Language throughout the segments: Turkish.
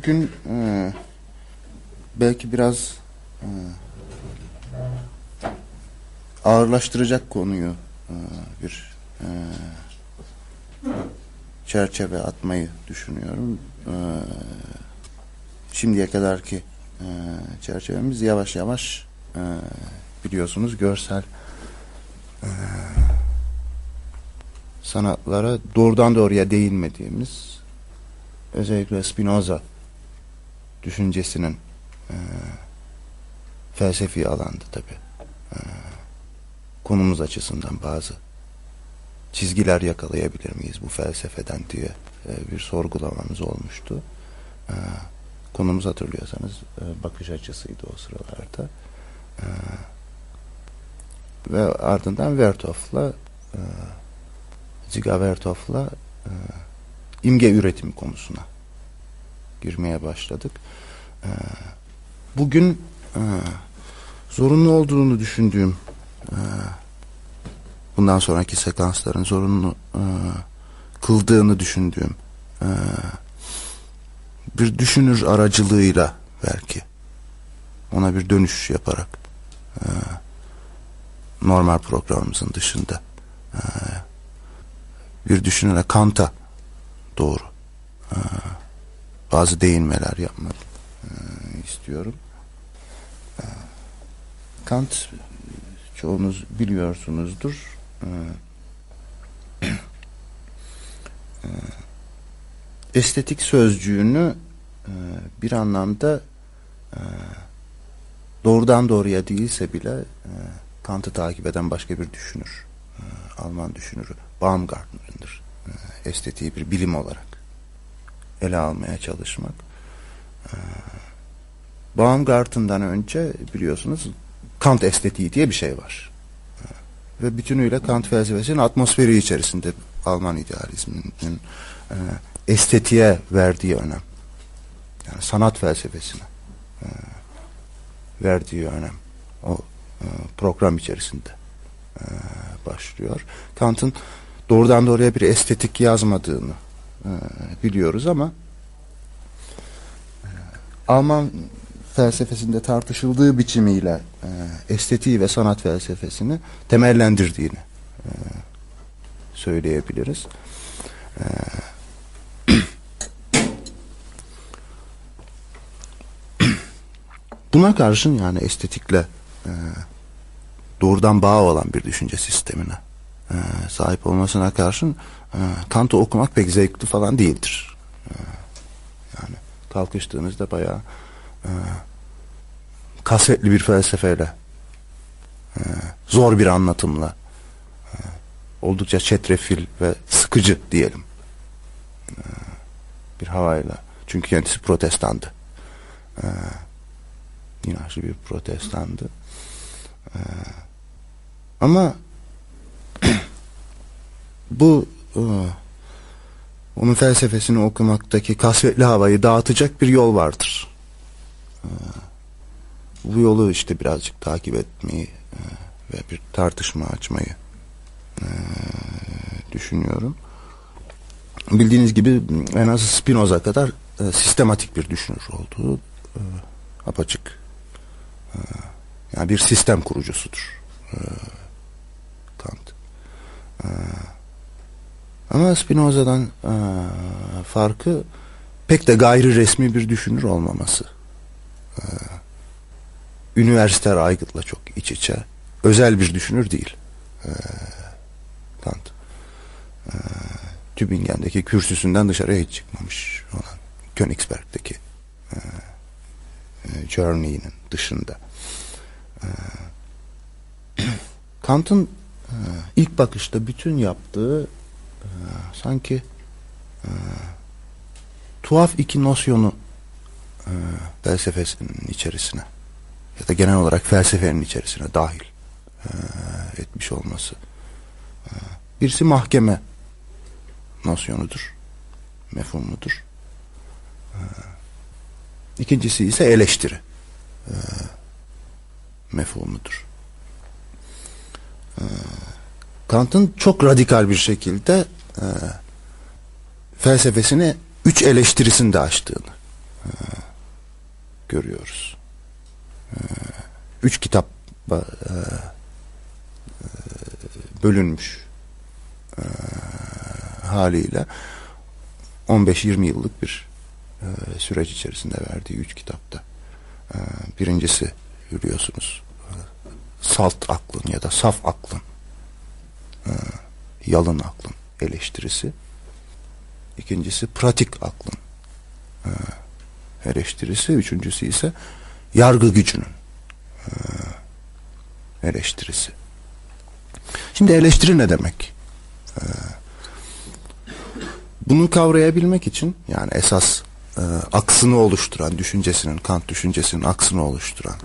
Bugün e, belki biraz e, ağırlaştıracak konuyu e, bir e, çerçeve atmayı düşünüyorum. E, şimdiye kadarki e, çerçevemiz yavaş yavaş e, biliyorsunuz görsel e, sanatlara doğrudan doğruya değinmediğimiz özellikle Spinoza düşüncesinin e, felsefi alanda tabi e, konumuz açısından bazı çizgiler yakalayabilir miyiz bu felsefeden diye e, bir sorgulamamız olmuştu. E, konumuz hatırlıyorsanız e, bakış açısıydı o sıralarda. E, ve ardından Vertof'la e, Ziga Vertof'la e, imge üretimi konusuna girmeye başladık. E, bugün e, zorunlu olduğunu düşündüğüm e, bundan sonraki sekansların zorunlu e, kıldığını düşündüğüm e, bir düşünür aracılığıyla belki ona bir dönüş yaparak normal programımızın dışında bir düşünüre Kant'a doğru e, bazı değinmeler yapmak istiyorum. Kant çoğunuz biliyorsunuzdur. Estetik sözcüğünü bir anlamda doğrudan doğruya değilse bile Kant'ı takip eden başka bir düşünür. Alman düşünürü Baumgartner'ındır. Estetiği bir bilim olarak ele almaya çalışmak. E, önce biliyorsunuz Kant estetiği diye bir şey var. E, ve bütünüyle Kant felsefesinin atmosferi içerisinde Alman idealizminin e, estetiğe verdiği önem. Yani sanat felsefesine e, verdiği önem. O e, program içerisinde e, başlıyor. Kant'ın doğrudan doğruya bir estetik yazmadığını e, biliyoruz ama e, Alman felsefesinde tartışıldığı biçimiyle e, estetiği ve sanat felsefesini temellendirdiğini e, söyleyebiliriz. E, buna karşın yani estetikle e, doğrudan bağ olan bir düşünce sistemine e, sahip olmasına karşın e, okumak pek zevkli falan değildir. E, yani kalkıştığınızda bayağı e, kasvetli bir felsefeyle e, zor bir anlatımla e, oldukça çetrefil ve sıkıcı diyelim. E, bir havayla. Çünkü kendisi protestandı. E, inançlı bir protestandı. Ama bu e, onun felsefesini okumaktaki kasvetli havayı dağıtacak bir yol vardır. E, bu yolu işte birazcık takip etmeyi e, ve bir tartışma açmayı düşünüyorum. Bildiğiniz gibi en az Spinoza kadar sistematik bir düşünür olduğu apaçık. Yani bir sistem kurucusudur. E, Kant. E, ama Spinoza'dan e, farkı pek de gayri resmi bir düşünür olmaması. E, üniversiter aygıtla çok iç içe. Özel bir düşünür değil. E, Kant. E, Tübingen'deki kürsüsünden dışarıya hiç çıkmamış olan Königsberg'deki e, e, Journey'nin dışında. E, Kant'ın e, ilk bakışta bütün yaptığı e, sanki e, tuhaf iki nosyonu e, felsefesinin içerisine ya da genel olarak felsefenin içerisine dahil e, etmiş olması. E, birisi mahkeme nosyonudur, mefhumudur. E, ikincisi ise eleştiri e, mefhumudur. E, Kant'ın çok radikal bir şekilde e, felsefesini üç eleştirisini de açtığını e, görüyoruz. E, üç kitap e, e, bölünmüş e, haliyle 15-20 yıllık bir e, süreç içerisinde verdiği üç kitapta. E, birincisi biliyorsunuz salt aklın ya da saf aklın e, yalın aklın eleştirisi. İkincisi pratik aklın e, eleştirisi. Üçüncüsü ise yargı gücünün e, eleştirisi. Şimdi eleştiri ne demek? Bunu kavrayabilmek için yani esas e, aksını oluşturan, düşüncesinin, Kant düşüncesinin aksını oluşturan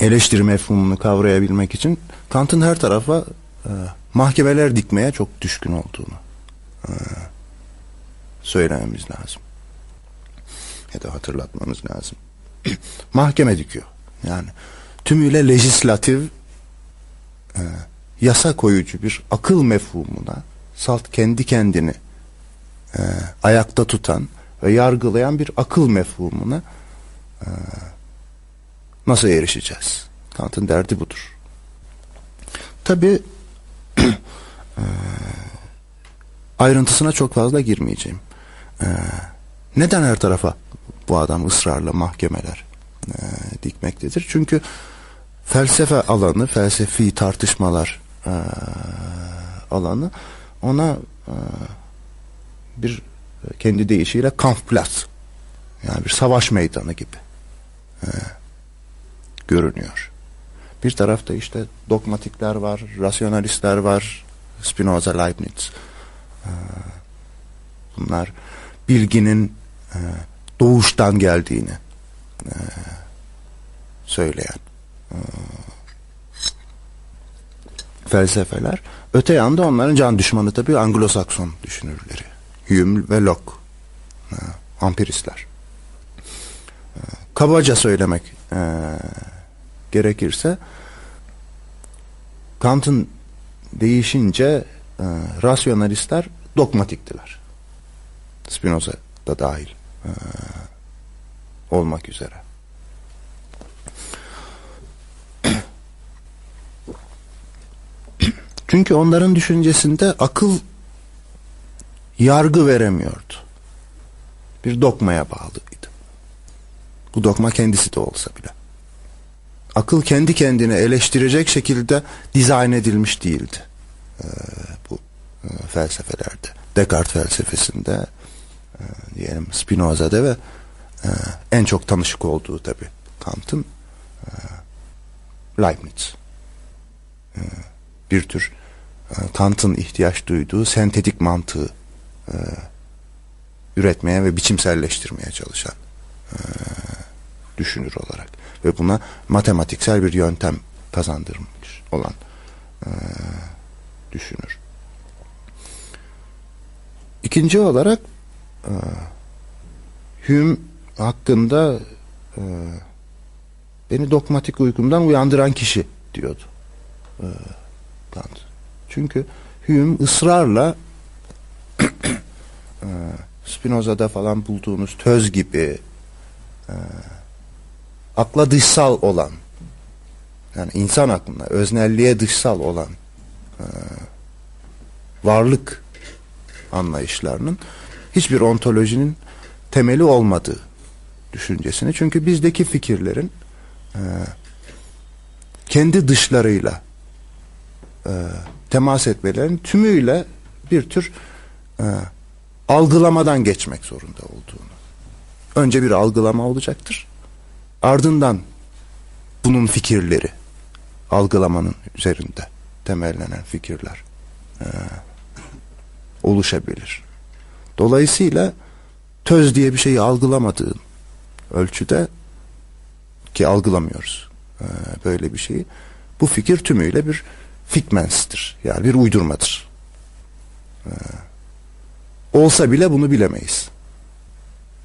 eleştiri mefhumunu kavrayabilmek için Kant'ın her tarafa e, mahkemeler dikmeye çok düşkün olduğunu e, söylememiz lazım. Ya da hatırlatmamız lazım. Mahkeme dikiyor. Yani tümüyle lejislatif e, yasa koyucu bir akıl mefhumuna salt kendi kendini ayakta tutan ve yargılayan bir akıl mefhumuna nasıl erişeceğiz? Kant'ın derdi budur. Tabi e, ayrıntısına çok fazla girmeyeceğim. E, neden her tarafa bu adam ısrarla mahkemeler e, dikmektedir? Çünkü felsefe alanı, felsefi tartışmalar e, alanı ona e, bir kendi deyişiyle Kampfplatz yani bir savaş meydanı gibi e, görünüyor. Bir tarafta işte dogmatikler var, rasyonalistler var, Spinoza, Leibniz. E, bunlar bilginin e, doğuştan geldiğini e, söyleyen felsefeler. Öte yanda onların can düşmanı tabii Anglo-Sakson düşünürleri. Hume ve Locke. E, ampiristler. Kabaca söylemek gerekirse Kant'ın değişince e, rasyonalistler dogmatiktiler. Spinoza da dahil e, olmak üzere. Çünkü onların düşüncesinde akıl yargı veremiyordu. Bir dokmaya bağlıydı. Bu dokma kendisi de olsa bile. Akıl kendi kendine eleştirecek şekilde dizayn edilmiş değildi. Ee, bu e, felsefelerde. Descartes felsefesinde e, diyelim Spinoza'da ve e, en çok tanışık olduğu tabi Kant'ın e, Leibniz. E, bir tür e, Kant'ın ihtiyaç duyduğu sentetik mantığı e, üretmeye ve biçimselleştirmeye çalışan e, düşünür olarak ve buna matematiksel bir yöntem kazandırmış olan e, düşünür. İkinci olarak e, Hume hakkında e, beni dogmatik uykumdan uyandıran kişi diyordu e, Kant. Çünkü Hume ısrarla e, Spinoza'da falan bulduğunuz töz gibi e, akla dışsal olan yani insan aklına öznelliğe dışsal olan e, varlık anlayışlarının hiçbir ontolojinin temeli olmadığı düşüncesini. Çünkü bizdeki fikirlerin e, kendi dışlarıyla e, temas etmelerin tümüyle bir tür algılamadan geçmek zorunda olduğunu. Önce bir algılama olacaktır. Ardından bunun fikirleri algılamanın üzerinde temellenen fikirler e, oluşabilir. Dolayısıyla töz diye bir şeyi algılamadığın ölçüde ki algılamıyoruz e, böyle bir şeyi bu fikir tümüyle bir fikmenstir. Yani bir uydurmadır. E, olsa bile bunu bilemeyiz.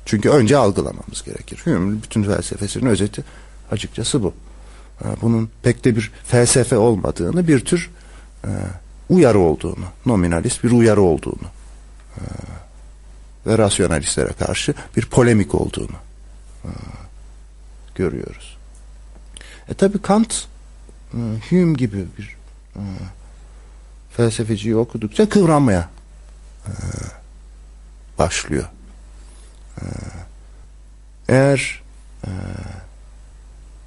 Çünkü önce algılamamız gerekir. Hume'un bütün felsefesinin özeti açıkçası bu. E, bunun pek de bir felsefe olmadığını, bir tür e, uyarı olduğunu, nominalist bir uyarı olduğunu e, ve rasyonalistlere karşı bir polemik olduğunu e, görüyoruz. E tabi Kant Hume gibi bir felsefeciyi okudukça kıvranmaya başlıyor. E, eğer e,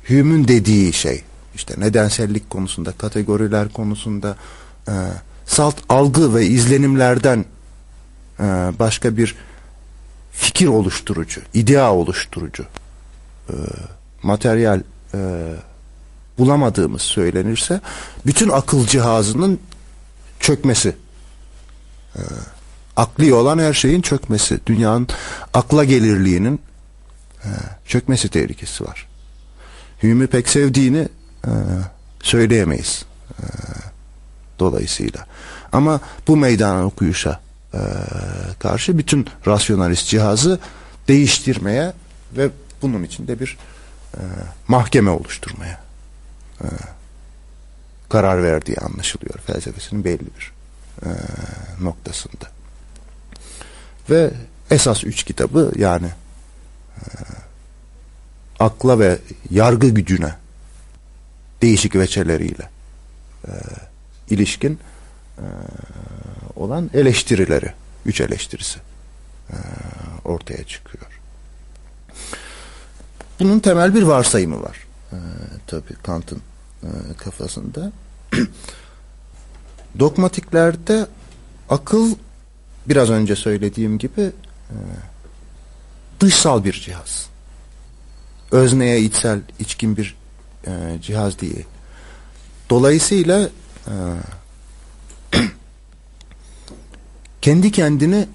Hume'un dediği şey işte nedensellik konusunda, kategoriler konusunda e, salt algı ve izlenimlerden e, başka bir fikir oluşturucu, idea oluşturucu e, materyal e, bulamadığımız söylenirse bütün akıl cihazının çökmesi e, akli olan her şeyin çökmesi dünyanın akla gelirliğinin e, çökmesi tehlikesi var. Hume'ü pek sevdiğini e, söyleyemeyiz. E, dolayısıyla. Ama bu meydan okuyuşa karşı bütün rasyonalist cihazı değiştirmeye ve bunun için de bir mahkeme oluşturmaya karar verdiği anlaşılıyor felsefesinin belli bir noktasında. Ve esas üç kitabı yani e, akla ve yargı gücüne değişik veçeleriyle e, ilişkin e, olan eleştirileri, üç eleştirisi e, ortaya çıkıyor. Bunun temel bir varsayımı var. E, tabii Kant'ın e, kafasında. Dogmatiklerde akıl biraz önce söylediğim gibi e, dışsal bir cihaz. Özneye içsel, içkin bir e, cihaz değil. Dolayısıyla e, kendi kendini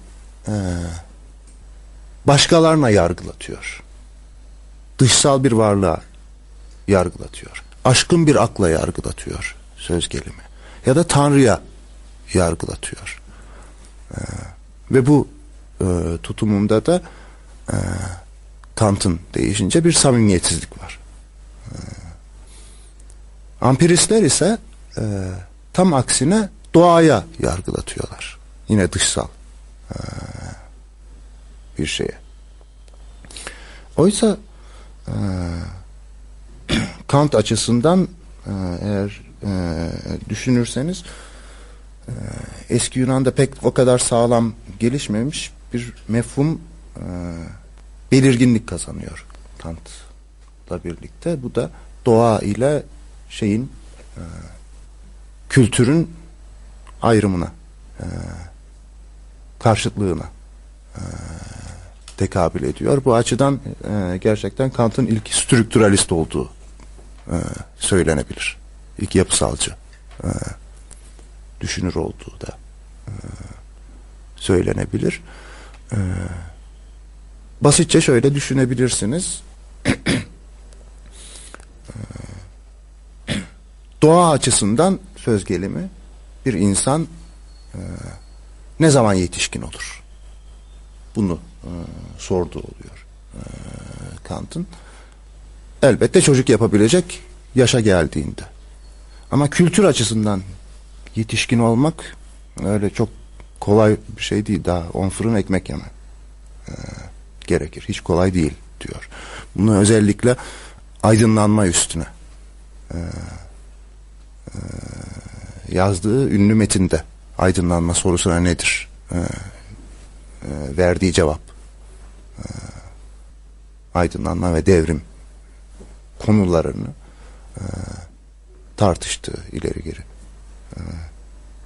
başkalarına yargılatıyor. Dışsal bir varlığa yargılatıyor. Aşkın bir akla yargılatıyor söz gelimi. Ya da Tanrı'ya yargılatıyor. Ve bu e, tutumumda da e, Kant'ın değişince bir samimiyetsizlik var. E, Ampiristler ise e, tam aksine doğaya yargılatıyorlar. Yine dışsal e, bir şeye. Oysa e, Kant açısından e, eğer e, düşünürseniz e, eski Yunan'da pek o kadar sağlam gelişmemiş bir mefhum e, belirginlik kazanıyor Kant'la birlikte. Bu da doğa ile şeyin e, kültürün ayrımına e, karşıtlığına tekabül ediyor. Bu açıdan gerçekten Kant'ın ilk strüktüralist olduğu söylenebilir. İlk yapısalcı düşünür olduğu da e, söylenebilir. E, basitçe şöyle düşünebilirsiniz. doğa açısından söz gelimi bir insan e, ne zaman yetişkin olur? Bunu e, sorduğu oluyor e, Kant'ın. Elbette çocuk yapabilecek yaşa geldiğinde. Ama kültür açısından yetişkin olmak öyle çok kolay bir şey değil. Daha on fırın ekmek yeme e, gerekir. Hiç kolay değil diyor. Bunu özellikle aydınlanma üstüne e, e, yazdığı ünlü metinde aydınlanma sorusuna nedir e, e, verdiği cevap e, aydınlanma ve devrim konularını e, tartıştığı ileri geri e,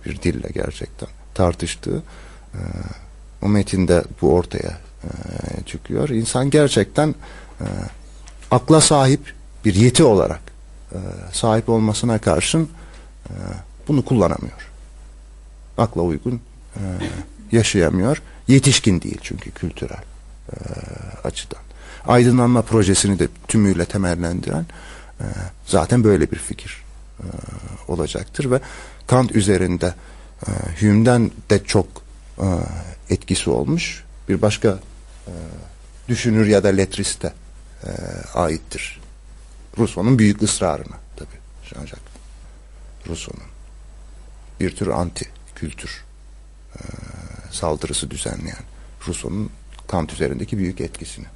bir dille gerçekten tartıştığı e, o metinde bu ortaya e, çıkıyor. İnsan gerçekten e, akla sahip bir yeti olarak sahip olmasına karşın bunu kullanamıyor. Akla uygun yaşayamıyor. Yetişkin değil çünkü kültürel açıdan. Aydınlanma projesini de tümüyle temellendiren zaten böyle bir fikir olacaktır ve Kant üzerinde e, Hume'den de çok e, etkisi olmuş bir başka e, düşünür ya da letriste e, aittir. Rousseau'nun büyük ısrarına tabi Jean-Jacques Rousseau'nun bir tür anti kültür e, saldırısı düzenleyen Rousseau'nun Kant üzerindeki büyük etkisini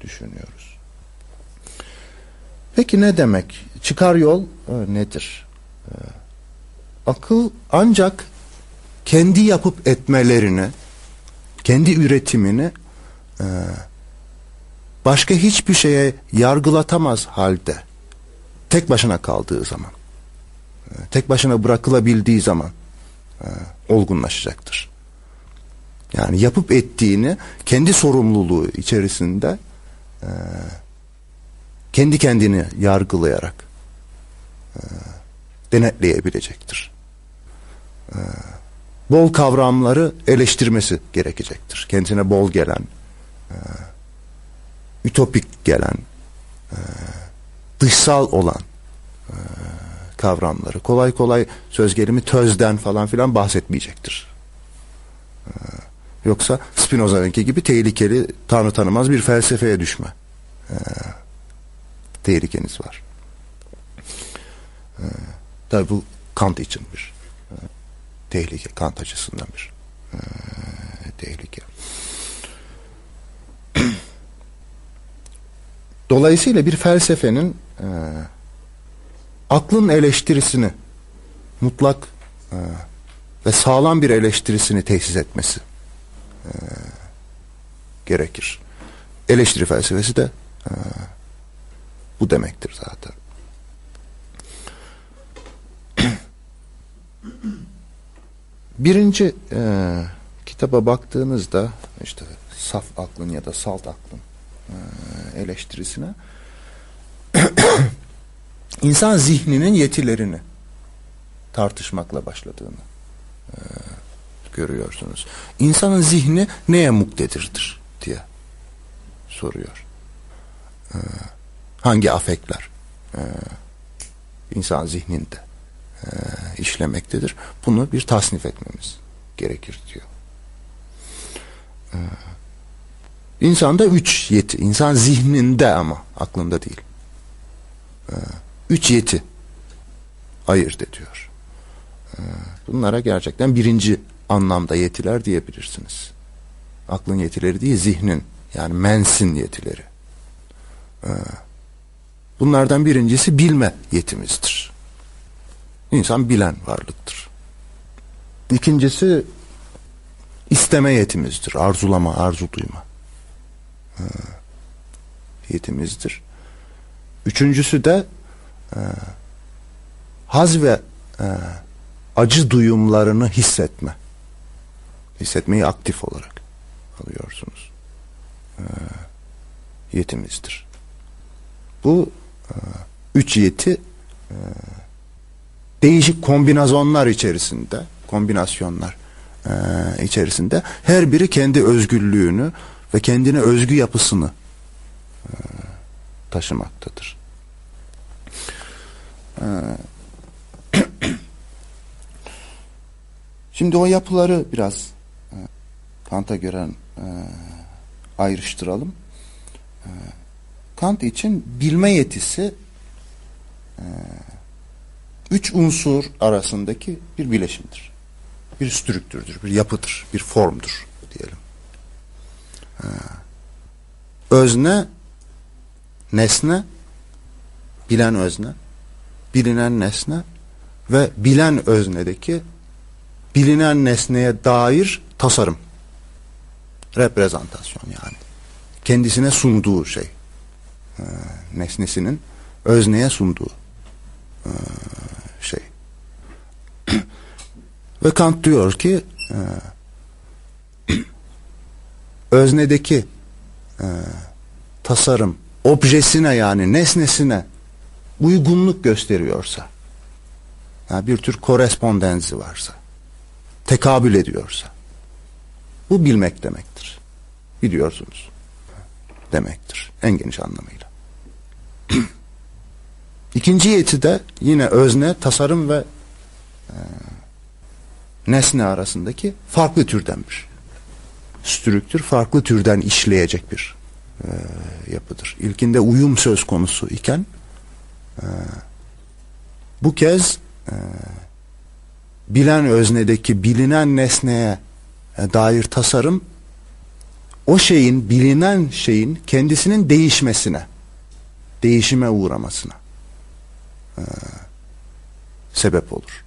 düşünüyoruz. Peki ne demek? Çıkar yol e, nedir? E, akıl ancak kendi yapıp etmelerini, kendi üretimini e, başka hiçbir şeye yargılatamaz halde tek başına kaldığı zaman, e, tek başına bırakılabildiği zaman e, olgunlaşacaktır. Yani yapıp ettiğini kendi sorumluluğu içerisinde e, kendi kendini yargılayarak e, denetleyebilecektir. E, bol kavramları eleştirmesi gerekecektir. Kendisine bol gelen, e, ütopik gelen, e, dışsal olan e, kavramları kolay kolay söz gelimi tözden falan filan bahsetmeyecektir. E, yoksa Spinoza'nınki gibi tehlikeli tanrı tanımaz bir felsefeye düşme tehlikeniz var. Tabi bu Kant için bir tehlike, Kant açısından bir e, tehlike. Dolayısıyla bir felsefenin e, aklın eleştirisini mutlak e, ve sağlam bir eleştirisini tesis etmesi e, gerekir. Eleştiri felsefesi de e, bu demektir zaten. Birinci e, kitaba baktığınızda işte saf aklın ya da salt aklın e, eleştirisine insan zihninin yetilerini tartışmakla başladığını e, görüyorsunuz. İnsanın zihni neye muktedirdir diye soruyor. E, hangi afekler e, insan zihninde e, işlemektedir? Bunu bir tasnif etmemiz gerekir diyor. E, İnsanda üç yeti. İnsan zihninde ama aklında değil. Ee, üç yeti ayırt ediyor. Ee, bunlara gerçekten birinci anlamda yetiler diyebilirsiniz. Aklın yetileri değil zihnin yani mensin yetileri. Bunlardan birincisi bilme yetimizdir. İnsan bilen varlıktır. İkincisi isteme yetimizdir. Arzulama, arzu duyma yetimizdir. Üçüncüsü de e, haz ve e, acı duyumlarını hissetme. Hissetmeyi aktif olarak alıyorsunuz. E, yetimizdir. Bu e, üç yeti e, değişik kombinasyonlar içerisinde, kombinasyonlar e, içerisinde her biri kendi özgürlüğünü ve kendine özgü yapısını e, taşımaktadır. E, şimdi o yapıları biraz e, Kant'a göre e, ayrıştıralım. Kant için bilme yetisi üç unsur arasındaki bir bileşimdir. Bir strüktürdür, bir yapıdır, bir formdur diyelim. Özne, nesne, bilen özne, bilinen nesne ve bilen öznedeki bilinen nesneye dair tasarım. Reprezentasyon yani. Kendisine sunduğu şey. Ee, nesnesinin özneye sunduğu ee, şey. ve Kant diyor ki e, öznedeki e, tasarım objesine yani nesnesine uygunluk gösteriyorsa yani bir tür korespondensi varsa tekabül ediyorsa bu bilmek demektir. Biliyorsunuz demektir en geniş anlamıyla. İkinci yeti de yine özne, tasarım ve e, nesne arasındaki farklı türden bir strüktür farklı türden işleyecek bir e, yapıdır. İlkinde uyum söz konusu iken e, bu kez e, bilen öznedeki bilinen nesneye e, dair tasarım o şeyin bilinen şeyin kendisinin değişmesine, değişime uğramasına e, sebep olur.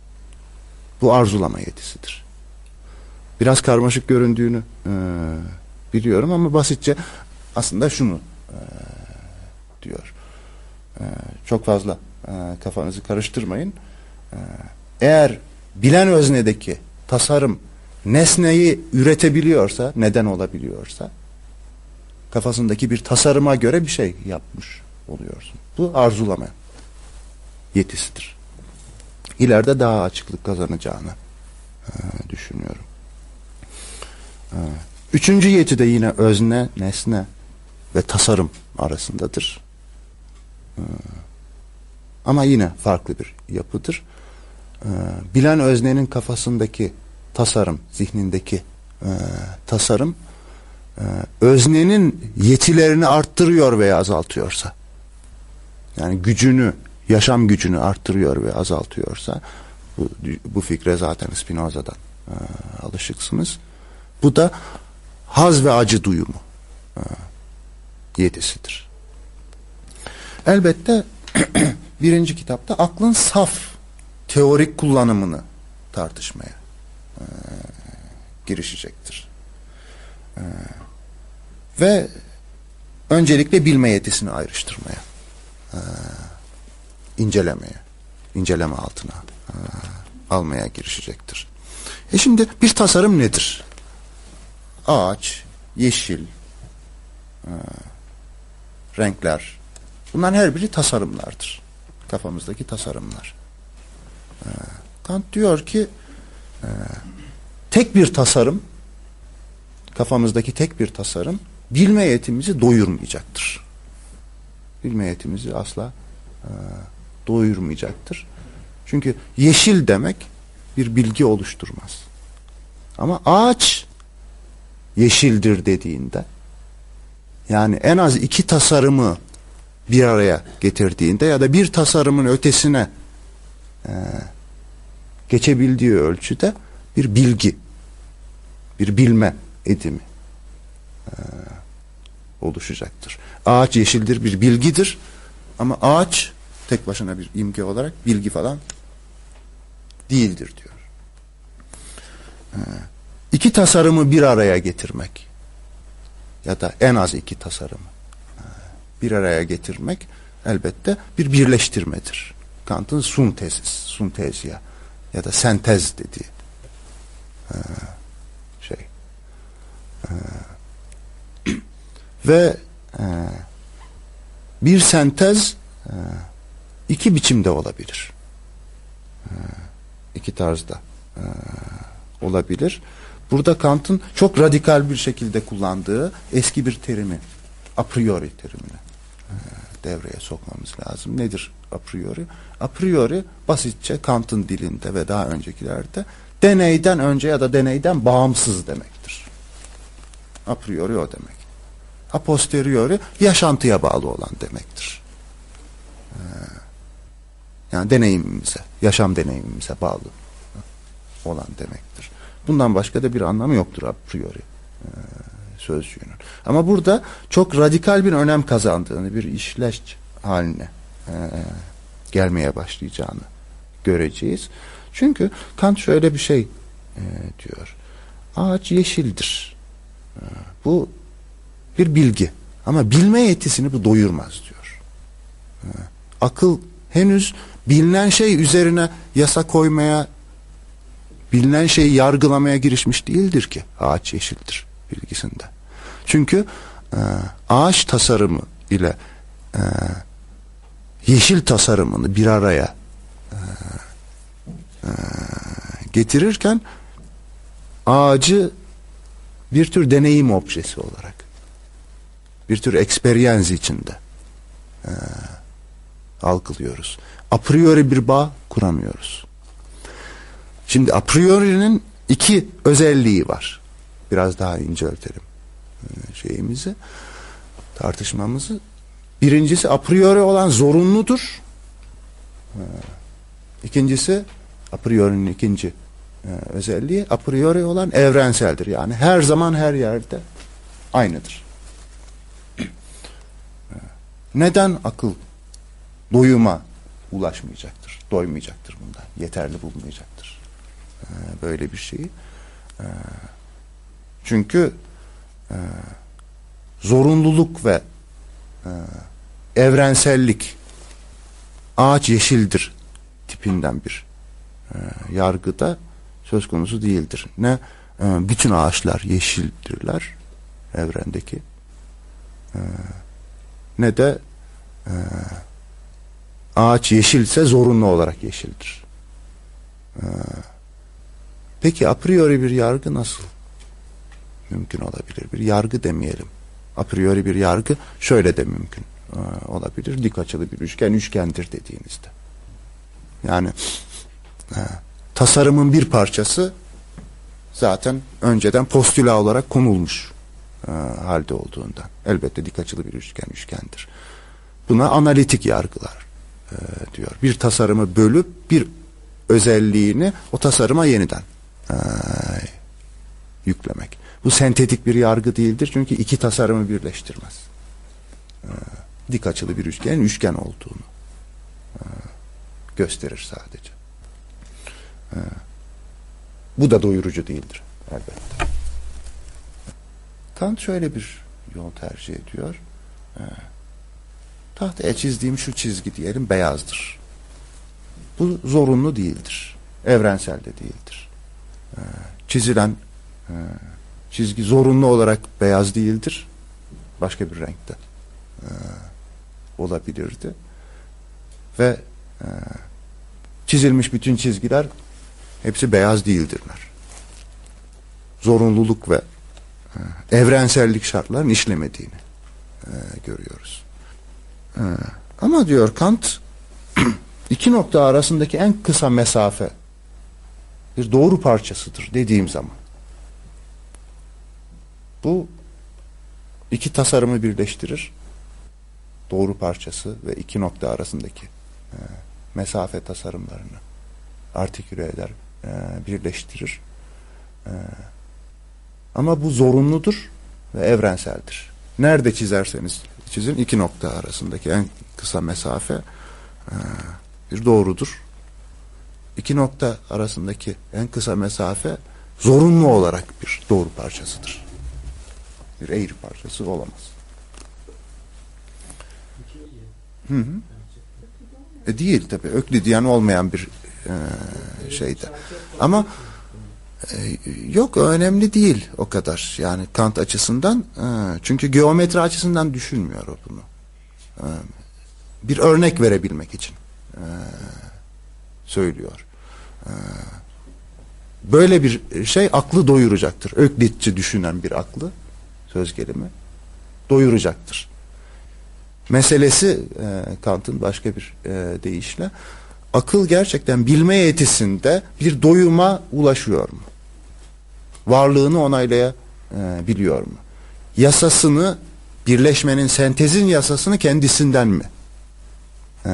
Bu arzulama yetisidir. Biraz karmaşık göründüğünü e, biliyorum ama basitçe aslında şunu e, diyor. E, çok fazla e, kafanızı karıştırmayın. E, eğer bilen öznedeki tasarım nesneyi üretebiliyorsa, neden olabiliyorsa kafasındaki bir tasarıma göre bir şey yapmış oluyorsun. Bu arzulama yetisidir. İleride daha açıklık kazanacağını e, düşünüyorum. E, üçüncü yeti de yine özne, nesne ve tasarım arasındadır. E, ama yine farklı bir yapıdır. Bilen öznenin kafasındaki tasarım, zihnindeki tasarım öznenin yetilerini arttırıyor veya azaltıyorsa yani gücünü, yaşam gücünü arttırıyor ve azaltıyorsa bu, bu fikre zaten Spinoza'dan e, alışıksınız. Bu da haz ve acı duyumu e, yetisidir. Elbette birinci kitapta aklın saf teorik kullanımını tartışmaya e, girişecektir. E, ve öncelikle bilme yetisini ayrıştırmaya, e, incelemeye, inceleme altına e, almaya girişecektir. E şimdi bir tasarım nedir? Ağaç, yeşil, e, renkler, bunların her biri tasarımlardır. Kafamızdaki tasarımlar. E, Kant diyor ki e, tek bir tasarım kafamızdaki tek bir tasarım bilme yetimizi doyurmayacaktır. Bilme yetimizi asla e, doyurmayacaktır. Çünkü yeşil demek bir bilgi oluşturmaz. Ama ağaç yeşildir dediğinde yani en az iki tasarımı bir araya getirdiğinde ya da bir tasarımın ötesine e, geçebildiği ölçüde bir bilgi, bir bilme edimi e, oluşacaktır. Ağaç yeşildir, bir bilgidir ama ağaç tek başına bir imge olarak bilgi falan değildir diyor. E, iki tasarımı bir araya getirmek ya da en az iki tasarımı e, bir araya getirmek elbette bir birleştirmedir. Kant'ın suntesis, suntezya ya da sentez dediği e, şey. Ve bir sentez iki biçimde olabilir. iki tarzda olabilir. Burada Kant'ın çok radikal bir şekilde kullandığı eski bir terimi, a priori terimini devreye sokmamız lazım. Nedir a priori? A priori basitçe Kant'ın dilinde ve daha öncekilerde deneyden önce ya da deneyden bağımsız demektir. A priori o demek. A posteriori yaşantıya bağlı olan demektir. Ee, yani deneyimimize, yaşam deneyimimize bağlı olan demektir. Bundan başka da bir anlamı yoktur a priori sözcüğünün. Ama burada çok radikal bir önem kazandığını, bir işleş haline gelmeye başlayacağını göreceğiz. Çünkü Kant şöyle bir şey diyor. Ağaç yeşildir. Bu bir bilgi. Ama bilme yetisini bu doyurmaz diyor. Akıl henüz bilinen şey üzerine yasa koymaya, bilinen şeyi yargılamaya girişmiş değildir ki ağaç yeşildir bilgisinde. Çünkü e, ağaç tasarımı ile e, yeşil tasarımını bir araya e, e, getirirken ağacı bir tür deneyim objesi olarak bir tür eksperyans içinde e, algılıyoruz. A priori bir bağ kuramıyoruz. Şimdi a priori'nin iki özelliği var. Biraz daha inceltelim e, şeyimizi, tartışmamızı. Birincisi a priori olan zorunludur. E, İkincisi a priori'nin ikinci e, özelliği a priori olan evrenseldir. Yani her zaman her yerde aynıdır. Neden akıl doyuma ulaşmayacaktır, doymayacaktır bundan, yeterli bulmayacaktır ee, böyle bir şeyi. Ee, çünkü e, zorunluluk ve e, evrensellik ağaç yeşildir tipinden bir e, yargıda söz konusu değildir. Ne e, bütün ağaçlar yeşildirler evrendeki e, ne de e, ağaç yeşilse zorunlu olarak yeşildir. E, peki a priori bir yargı nasıl mümkün olabilir? Bir yargı demeyelim. A priori bir yargı şöyle de mümkün e, olabilir. Dik açılı bir üçgen üçgendir dediğinizde. Yani e, tasarımın bir parçası zaten önceden postüla olarak konulmuş e, halde olduğundan. Elbette dik açılı bir üçgen üçgendir. Buna analitik yargılar e, diyor. Bir tasarımı bölüp bir özelliğini o tasarıma yeniden e, yüklemek. Bu sentetik bir yargı değildir çünkü iki tasarımı birleştirmez. E, dik açılı bir üçgen üçgen olduğunu e, gösterir sadece. E, bu da doyurucu değildir elbette. Kant şöyle bir yol tercih ediyor. E, tahtaya çizdiğim şu çizgi diyelim beyazdır. Bu zorunlu değildir. Evrensel de değildir. E, çizilen e, çizgi zorunlu olarak beyaz değildir. Başka bir renkte e, olabilirdi. Ve e, çizilmiş bütün çizgiler hepsi beyaz değildirler. Zorunluluk ve e, evrensellik şartların işlemediğini e, görüyoruz. E, ama diyor Kant iki nokta arasındaki en kısa mesafe bir doğru parçasıdır dediğim zaman bu iki tasarımı birleştirir. Doğru parçası ve iki nokta arasındaki e, mesafe tasarımlarını artiküle eder, e, birleştirir. E, ama bu zorunludur ve evrenseldir. Nerede çizerseniz çizin iki nokta arasındaki en kısa mesafe e, bir doğrudur. İki nokta arasındaki en kısa mesafe zorunlu olarak bir doğru parçasıdır. Bir eğri parçası olamaz. Hı hı. E değil tabi. Öklidyen olmayan bir e, şeyde. Ama yok önemli değil o kadar. Yani Kant açısından. E, çünkü geometri açısından düşünmüyor o bunu. E, bir örnek verebilmek için e, söylüyor. Böyle bir şey aklı doyuracaktır. Öklitçi düşünen bir aklı söz gelimi doyuracaktır. Meselesi Kant'ın başka bir deyişle akıl gerçekten bilme yetisinde bir doyuma ulaşıyor mu? Varlığını onaylayabiliyor mu? Yasasını birleşmenin sentezin yasasını kendisinden mi e,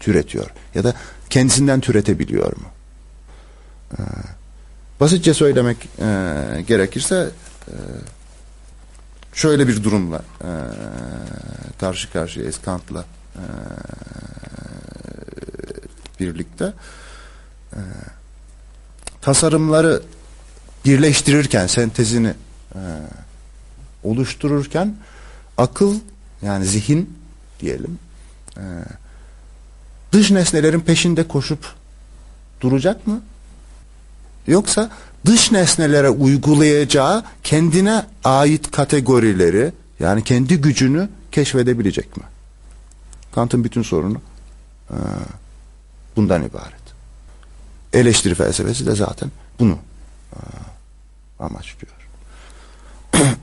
türetiyor? Ya da kendisinden türetebiliyor mu? E, basitçe söylemek e, gerekirse e, şöyle bir durumla e, karşı karşıyayız Kant'la e, birlikte. E, tasarımları birleştirirken, sentezini e, oluştururken akıl yani zihin diyelim e, dış nesnelerin peşinde koşup duracak mı? Yoksa dış nesnelere uygulayacağı kendine ait kategorileri yani kendi gücünü keşfedebilecek mi? Kant'ın bütün sorunu e, bundan ibaret. Eleştiri felsefesi de zaten bunu e, amaçlıyor.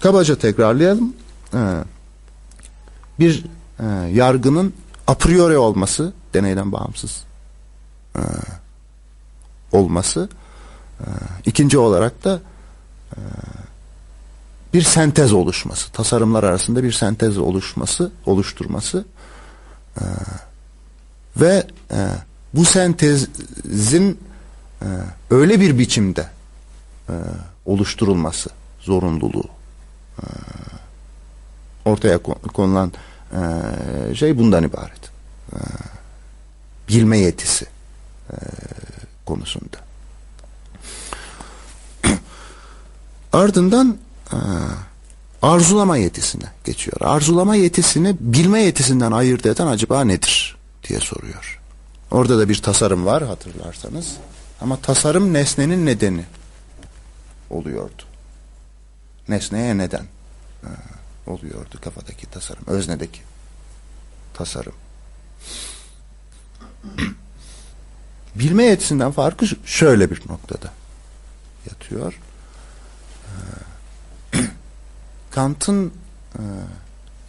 Kabaca tekrarlayalım. E, bir e, yargının a priori olması, deneyden bağımsız e, olması ee, ikinci olarak da e, bir sentez oluşması, tasarımlar arasında bir sentez oluşması, oluşturması e, ve e, bu sentezin öyle bir biçimde oluşturulması zorunluluğu E, ortaya konulan e, şey bundan ibaret. E, bilme yetisi e, konusunda. Ardından e, arzulama yetisine geçiyor. Arzulama yetisini bilme yetisinden ayırt eden acaba nedir diye soruyor. Orada da bir tasarım var hatırlarsanız. Ama tasarım nesnenin nedeni oluyordu. Nesneye neden e, oluyordu kafadaki tasarım, öznedeki tasarım. Bilme yetisinden farkı şöyle bir noktada yatıyor. Kant'ın e,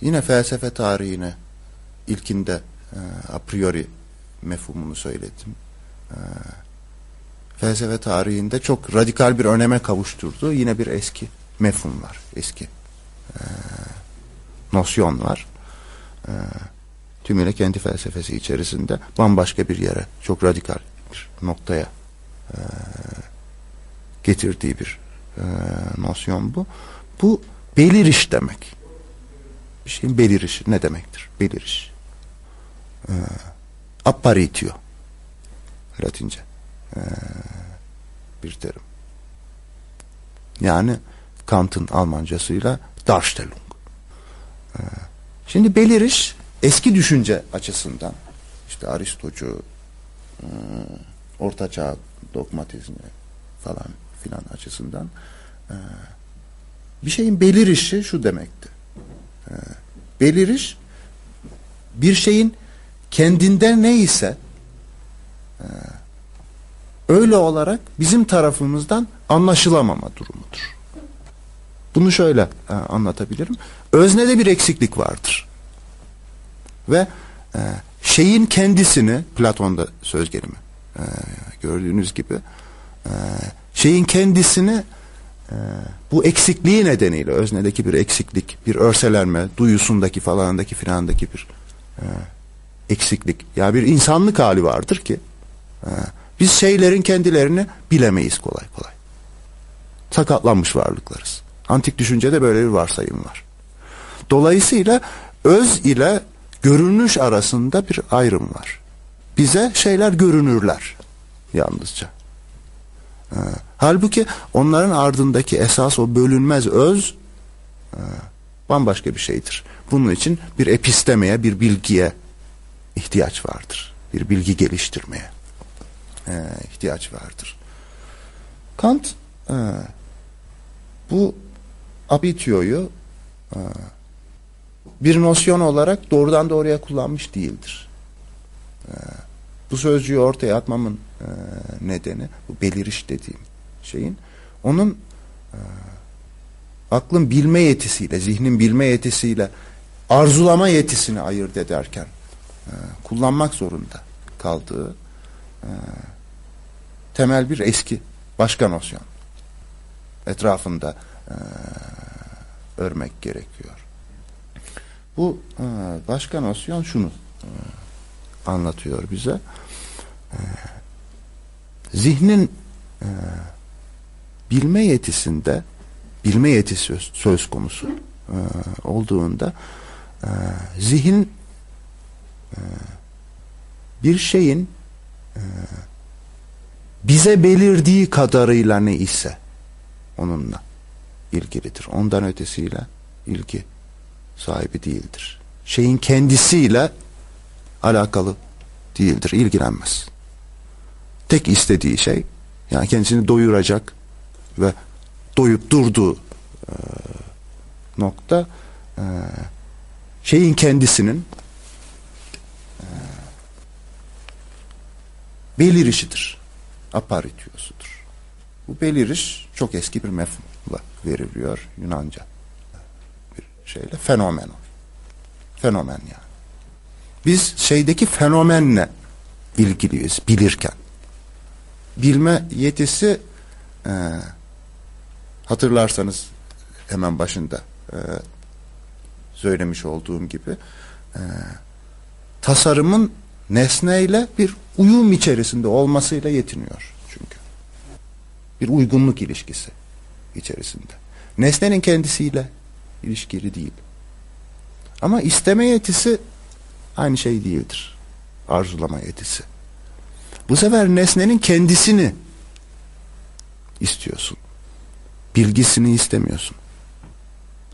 yine felsefe tarihine ilkinde e, a priori mefhumunu söyledim. E, felsefe tarihinde çok radikal bir öneme kavuşturduğu yine bir eski mefhum var. Eski e, nosyon var. E, tümüyle kendi felsefesi içerisinde bambaşka bir yere, çok radikal bir noktaya e, getirdiği bir e, nosyon bu. Bu beliriş demek. Bir şeyin belirişi ne demektir? Beliriş. Ee, apparitio. Latince. Ee, bir terim. Yani Kant'ın Almancasıyla Darstellung. Ee, şimdi beliriş eski düşünce açısından işte Aristocu e, ortaçağ dogmatizmi falan filan açısından e, bir şeyin belirişi şu demekti. E, beliriş bir şeyin kendinde neyse e, öyle olarak bizim tarafımızdan anlaşılamama durumudur. Bunu şöyle e, anlatabilirim. Öznede bir eksiklik vardır. Ve e, şeyin kendisini Platon'da söz gelimi e, gördüğünüz gibi e, şeyin kendisini e, bu eksikliği nedeniyle öznedeki bir eksiklik, bir örselenme, duyusundaki falanındaki filandaki bir e, eksiklik. Ya bir insanlık hali vardır ki e, biz şeylerin kendilerini bilemeyiz kolay kolay. Sakatlanmış varlıklarız. Antik düşüncede böyle bir varsayım var. Dolayısıyla öz ile görünüş arasında bir ayrım var. Bize şeyler görünürler yalnızca. Ee, halbuki onların ardındaki esas o bölünmez öz e, bambaşka bir şeydir. Bunun için bir epistemeye, bir bilgiye ihtiyaç vardır. Bir bilgi geliştirmeye e, ihtiyaç vardır. Kant e, bu abitioyu e, bir nosyon olarak doğrudan doğruya kullanmış değildir. E, bu sözcüğü ortaya atmamın e, nedeni bu beliriş dediğim şeyin onun e, aklın bilme yetisiyle, zihnin bilme yetisiyle arzulama yetisini ayırt ederken e, kullanmak zorunda kaldığı e, temel bir eski başka nosyon etrafında e, örmek gerekiyor. Bu e, başka nosyon şunu e, anlatıyor bize. E, zihnin e, bilme yetisinde bilme yetisi söz, söz konusu e, olduğunda e, zihin e, bir şeyin e, bize belirdiği kadarıyla ne ise onunla ilgilidir. Ondan ötesiyle ilgi sahibi değildir. Şeyin kendisiyle alakalı değildir, ilgilenmez. Tek istediği şey yani kendisini doyuracak ve doyup durduğu e, nokta e, şeyin kendisinin e, belirişidir. Aparitiosudur. Bu beliriş çok eski bir mefhumla veriliyor Yunanca bir şeyle fenomen. Fenomen yani. Biz şeydeki fenomenle ilgiliyiz bilirken. Bilme yetisi e, hatırlarsanız hemen başında e, söylemiş olduğum gibi e, tasarımın nesneyle bir uyum içerisinde olmasıyla yetiniyor çünkü. Bir uygunluk ilişkisi içerisinde. Nesnenin kendisiyle ilişkili değil. Ama isteme yetisi aynı şey değildir. Arzulama yetisi. Bu sefer nesnenin kendisini istiyorsun. Bilgisini istemiyorsun.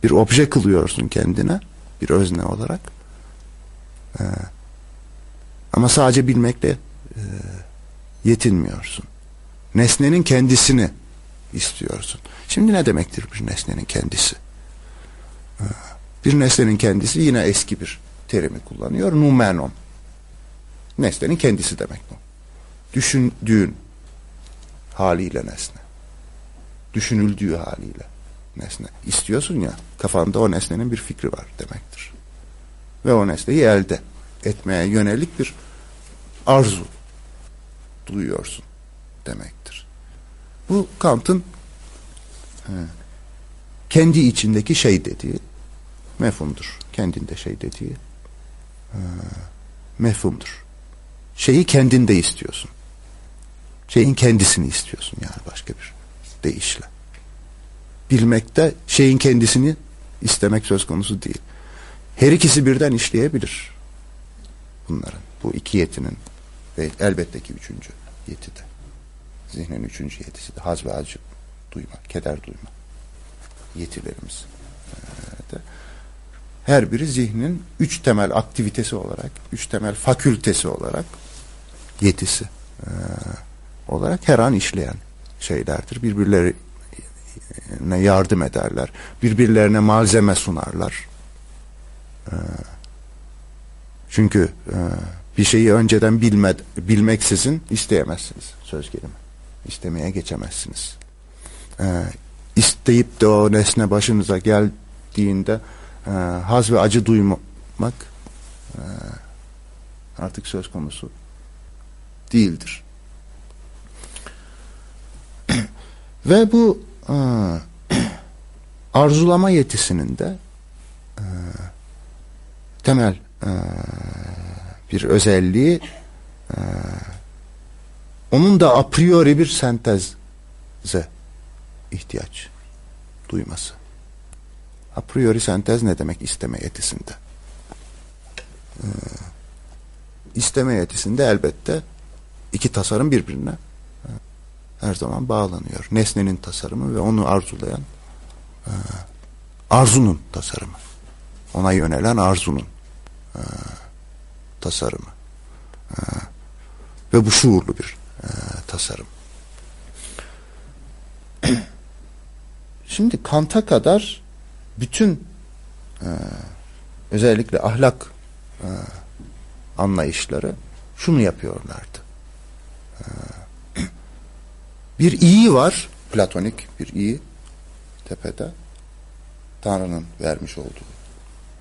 Bir obje kılıyorsun kendine, bir özne olarak. Ee, ama sadece bilmekle e, yetinmiyorsun. Nesnenin kendisini istiyorsun. Şimdi ne demektir bir nesnenin kendisi? Ee, bir nesnenin kendisi yine eski bir terimi kullanıyor. Numenon. Nesnenin kendisi demek bu. Düşündüğün haliyle nesne. Düşünüldüğü haliyle nesne. İstiyorsun ya kafanda o nesnenin bir fikri var demektir. Ve o nesneyi elde etmeye yönelik bir arzu duyuyorsun demektir. Bu Kant'ın kendi içindeki şey dediği mefhumdur. Kendinde şey dediği e, mefhumdur. Şeyi kendinde istiyorsun. Şeyin kendisini istiyorsun yani başka bir deyişle. Bilmekte şeyin kendisini istemek söz konusu değil. Her ikisi birden işleyebilir bunların. Bu iki yetinin ve elbette ki üçüncü yeti de. Zihnin üçüncü yetisi de haz ve acı duyma, keder duyma yetilerimiz de. Her biri zihnin üç temel aktivitesi olarak, üç temel fakültesi olarak yetisi olarak her an işleyen şeylerdir. Birbirlerine yardım ederler. Birbirlerine malzeme sunarlar. Çünkü bir şeyi önceden bilmed, bilmeksizin isteyemezsiniz söz gelimi. İstemeye geçemezsiniz. İsteyip de o nesne başınıza geldiğinde haz ve acı duymak artık söz konusu değildir. Ve bu arzulama yetisinin de temel bir özelliği onun da a priori bir senteze ihtiyaç duyması. A priori sentez ne demek isteme yetisinde? Ee, isteme yetisinde elbette iki tasarım birbirine her zaman bağlanıyor. Nesnenin tasarımı ve onu arzulayan arzunun tasarımı. Ona yönelen arzunun e, tasarımı. E, ve bu şuurlu bir e, tasarım. Şimdi Kant'a kadar bütün e, özellikle ahlak e, anlayışları şunu yapıyorlardı. E, bir iyi var, platonik bir iyi tepede. Tanrı'nın vermiş olduğu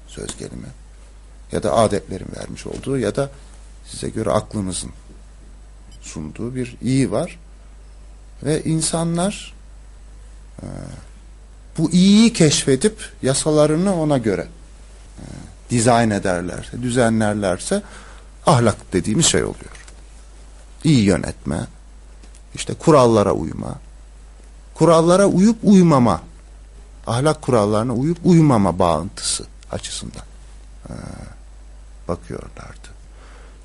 söz gelimi ya da adetlerin vermiş olduğu ya da size göre aklınızın sunduğu bir iyi var. Ve insanlar e, bu iyiyi keşfedip yasalarını ona göre e, dizayn ederlerse, düzenlerlerse ahlak dediğimiz şey oluyor. İyi yönetme, işte kurallara uyma, kurallara uyup uymama, ahlak kurallarına uyup uymama bağıntısı açısından e, bakıyorlardı.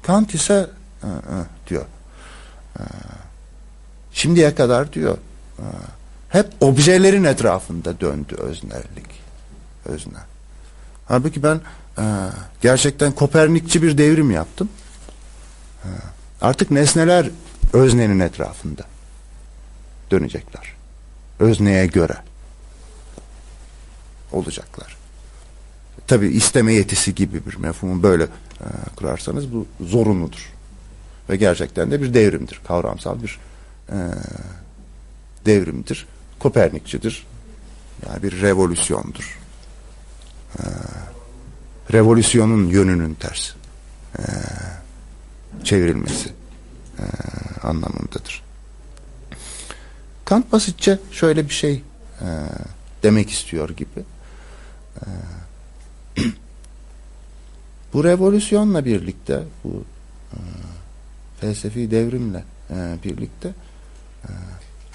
Kant ise e, e, diyor, e, şimdiye kadar diyor, e, hep objelerin etrafında döndü öznelik, özne. Halbuki ben e, gerçekten Kopernikçi bir devrim yaptım. E, artık nesneler öznenin etrafında dönecekler. Özneye göre olacaklar. Tabi isteme yetisi gibi bir mefhumu böyle e, kurarsanız bu zorunludur. Ve gerçekten de bir devrimdir. Kavramsal bir e, devrimdir. Kopernikçidir. Yani bir revolüsyondur. Ee, revolüsyonun yönünün ters ee, çevrilmesi ee, anlamındadır. Kant basitçe şöyle bir şey e, demek istiyor gibi. E, bu revolüsyonla birlikte, bu e, felsefi devrimle e, birlikte e,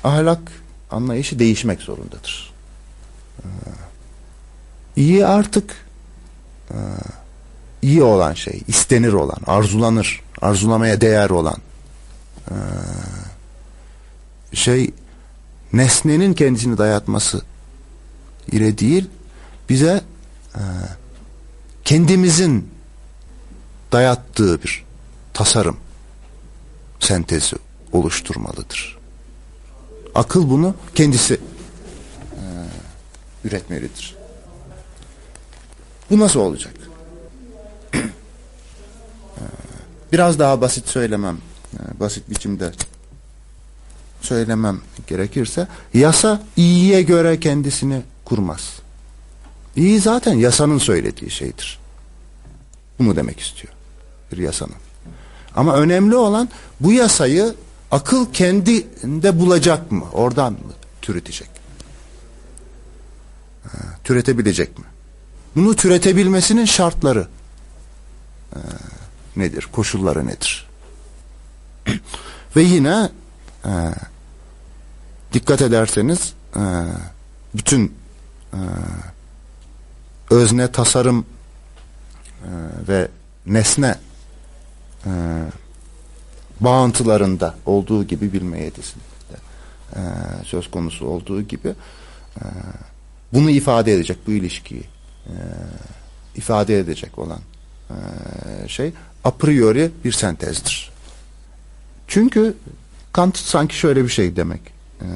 ahlak anlayışı değişmek zorundadır. Ee, iyi artık e, iyi olan şey, istenir olan, arzulanır, arzulamaya değer olan e, şey nesnenin kendisini dayatması ile değil bize e, kendimizin dayattığı bir tasarım sentezi oluşturmalıdır. Akıl bunu kendisi e, üretmelidir. Bu nasıl olacak? E, biraz daha basit söylemem, e, basit biçimde söylemem gerekirse, yasa iyiye göre kendisini kurmaz. İyi zaten yasanın söylediği şeydir. Bunu demek istiyor bir yasanın. Ama önemli olan bu yasayı akıl kendinde bulacak mı? Oradan mı türetecek? Ha, türetebilecek mi? Bunu türetebilmesinin şartları e, nedir? Koşulları nedir? Ve yine e, dikkat ederseniz bütün özne tasarım ve nesne e, bağıntılarında olduğu gibi bilme yetisinde e, söz konusu olduğu gibi e, bunu ifade edecek bu ilişkiyi e, ifade edecek olan e, şey a priori bir sentezdir. Çünkü Kant sanki şöyle bir şey demek e,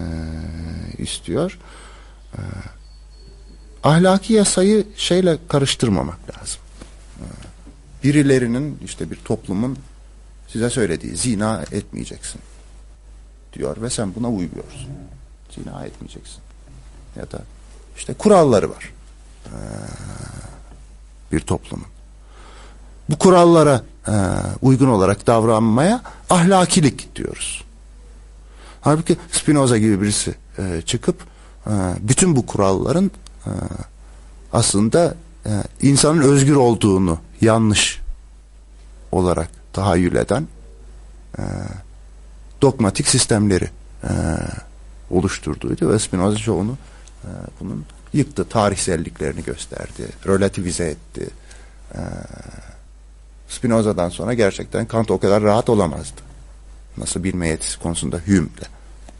istiyor. E, ahlaki yasayı şeyle karıştırmamak lazım. Birilerinin işte bir toplumun size söylediği zina etmeyeceksin diyor ve sen buna uymuyorsun. Zina etmeyeceksin. Ya da işte kuralları var. Ee, bir toplumun. Bu kurallara e, uygun olarak davranmaya ahlakilik diyoruz. Halbuki Spinoza gibi birisi e, çıkıp e, bütün bu kuralların e, aslında e, insanın özgür olduğunu yanlış olarak tahayyül eden e, dogmatik sistemleri e, oluşturduydu ve Spinoza çoğunu e, bunun yıktı. Tarihselliklerini gösterdi, relativize etti. E, Spinoza'dan sonra gerçekten Kant o kadar rahat olamazdı. Nasıl bilme yetisi konusunda Hume'de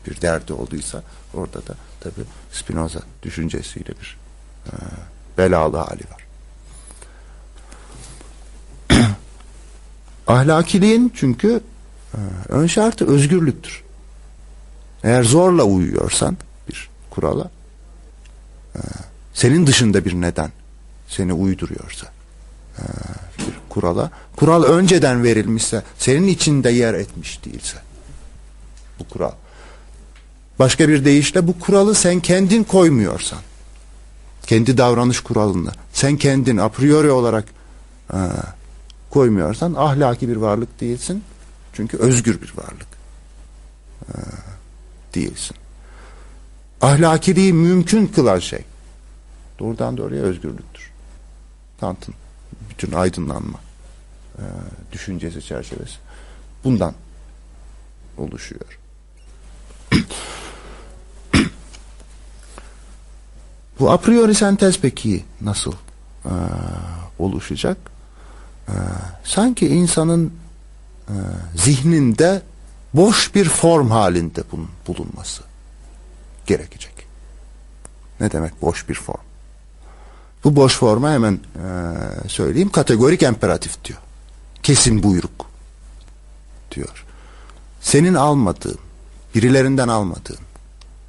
bir derdi olduysa orada da tabi Spinoza düşüncesiyle bir e, belalı hali var. Ahlakiliğin çünkü e, ön şartı özgürlüktür. Eğer zorla uyuyorsan bir kurala e, senin dışında bir neden seni uyduruyorsa e, bir kurala kural önceden verilmişse senin içinde yer etmiş değilse bu kural başka bir deyişle bu kuralı sen kendin koymuyorsan kendi davranış kuralını sen kendin a priori olarak koymuyorsan ahlaki bir varlık değilsin. Çünkü özgür bir varlık e, değilsin. Ahlakiliği mümkün kılan şey doğrudan doğruya özgürlüktür. Kant'ın bütün aydınlanma e, düşüncesi çerçevesi bundan oluşuyor. Bu a priori sentez peki nasıl e, oluşacak? E, sanki insanın e, zihninde boş bir form halinde bunun bulunması gerekecek. Ne demek boş bir form? Bu boş forma hemen e, söyleyeyim. Kategorik imperatif diyor. Kesin buyruk diyor. Senin almadığın, birilerinden almadığın,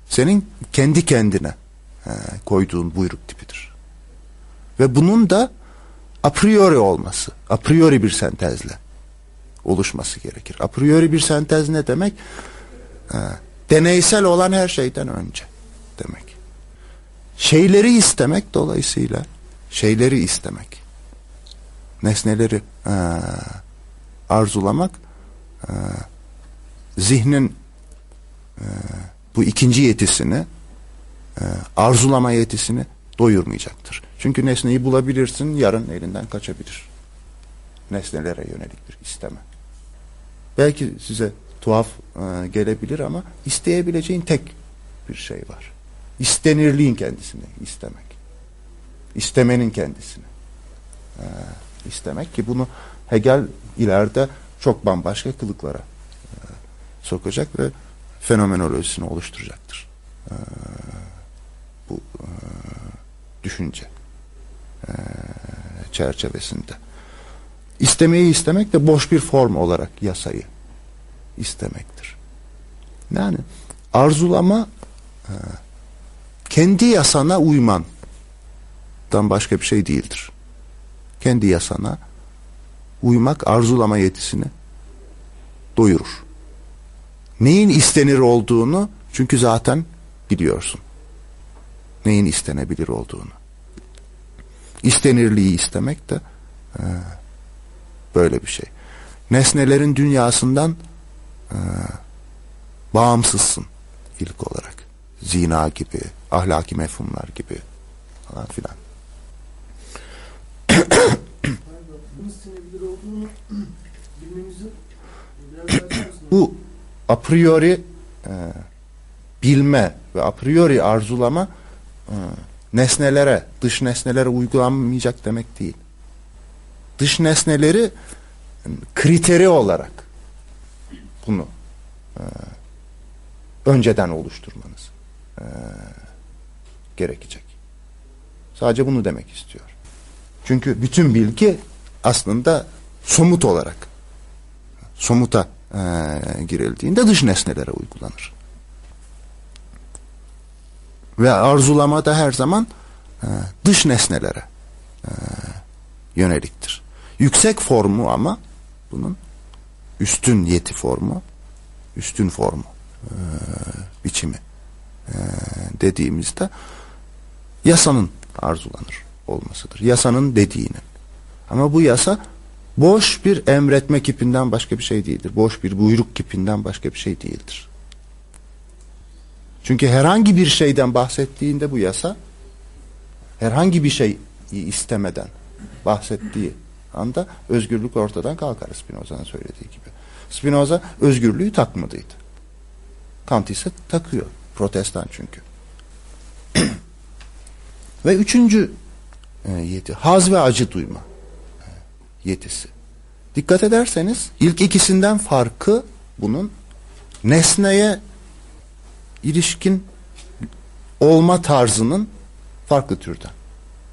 senin kendi kendine e, koyduğun buyruk tipidir. Ve bunun da a priori olması, a priori bir sentezle oluşması gerekir. A priori bir sentez ne demek? E, deneysel olan her şeyden önce demek. Şeyleri istemek dolayısıyla şeyleri istemek. Nesneleri e, arzulamak e, zihnin e, bu ikinci yetisini e, arzulama yetisini doyurmayacaktır. Çünkü nesneyi bulabilirsin, yarın elinden kaçabilir. Nesnelere yönelik bir isteme. Belki size tuhaf e, gelebilir ama isteyebileceğin tek bir şey var. İstenirliğin kendisini istemek. İstemenin kendisini. Ee, istemek ki bunu Hegel ileride çok bambaşka kılıklara e, sokacak ve fenomenolojisini oluşturacaktır. Bu e, düşünce e, çerçevesinde. İstemeyi istemek de boş bir form olarak yasayı istemektir. Yani arzulama e, kendi yasana uymandan başka bir şey değildir. Kendi yasana uymak arzulama yetisini doyurur. Neyin istenir olduğunu çünkü zaten biliyorsun. Neyin istenebilir olduğunu. İstenirliği istemek de e, böyle bir şey. Nesnelerin dünyasından e, bağımsızsın ilk olarak. Zina gibi, ahlaki mefhumlar gibi falan filan. Bu a priori e, bilme ve a priori arzulama nesnelere, dış nesnelere uygulanmayacak demek değil. Dış nesneleri kriteri olarak bunu e, önceden oluşturmanız e, gerekecek. Sadece bunu demek istiyor. Çünkü bütün bilgi aslında somut olarak somuta e, girildiğinde dış nesnelere uygulanır. Ve arzulama da her zaman e, dış nesnelere e, yöneliktir. Yüksek formu ama bunun üstün yeti formu, üstün formu e, biçimi e, dediğimizde yasanın arzulanır olmasıdır. Yasanın dediğinin. Ama bu yasa boş bir emretme kipinden başka bir şey değildir. Boş bir buyruk kipinden başka bir şey değildir. Çünkü herhangi bir şeyden bahsettiğinde bu yasa herhangi bir şey istemeden bahsettiği anda özgürlük ortadan kalkar Spinoza'nın söylediği gibi. Spinoza özgürlüğü takmadıydı. Kant ise takıyor. Protestan çünkü. ve üçüncü e, yeti haz ve acı duyma e, yetisi. Dikkat ederseniz ilk ikisinden farkı bunun nesneye ilişkin olma tarzının farklı türden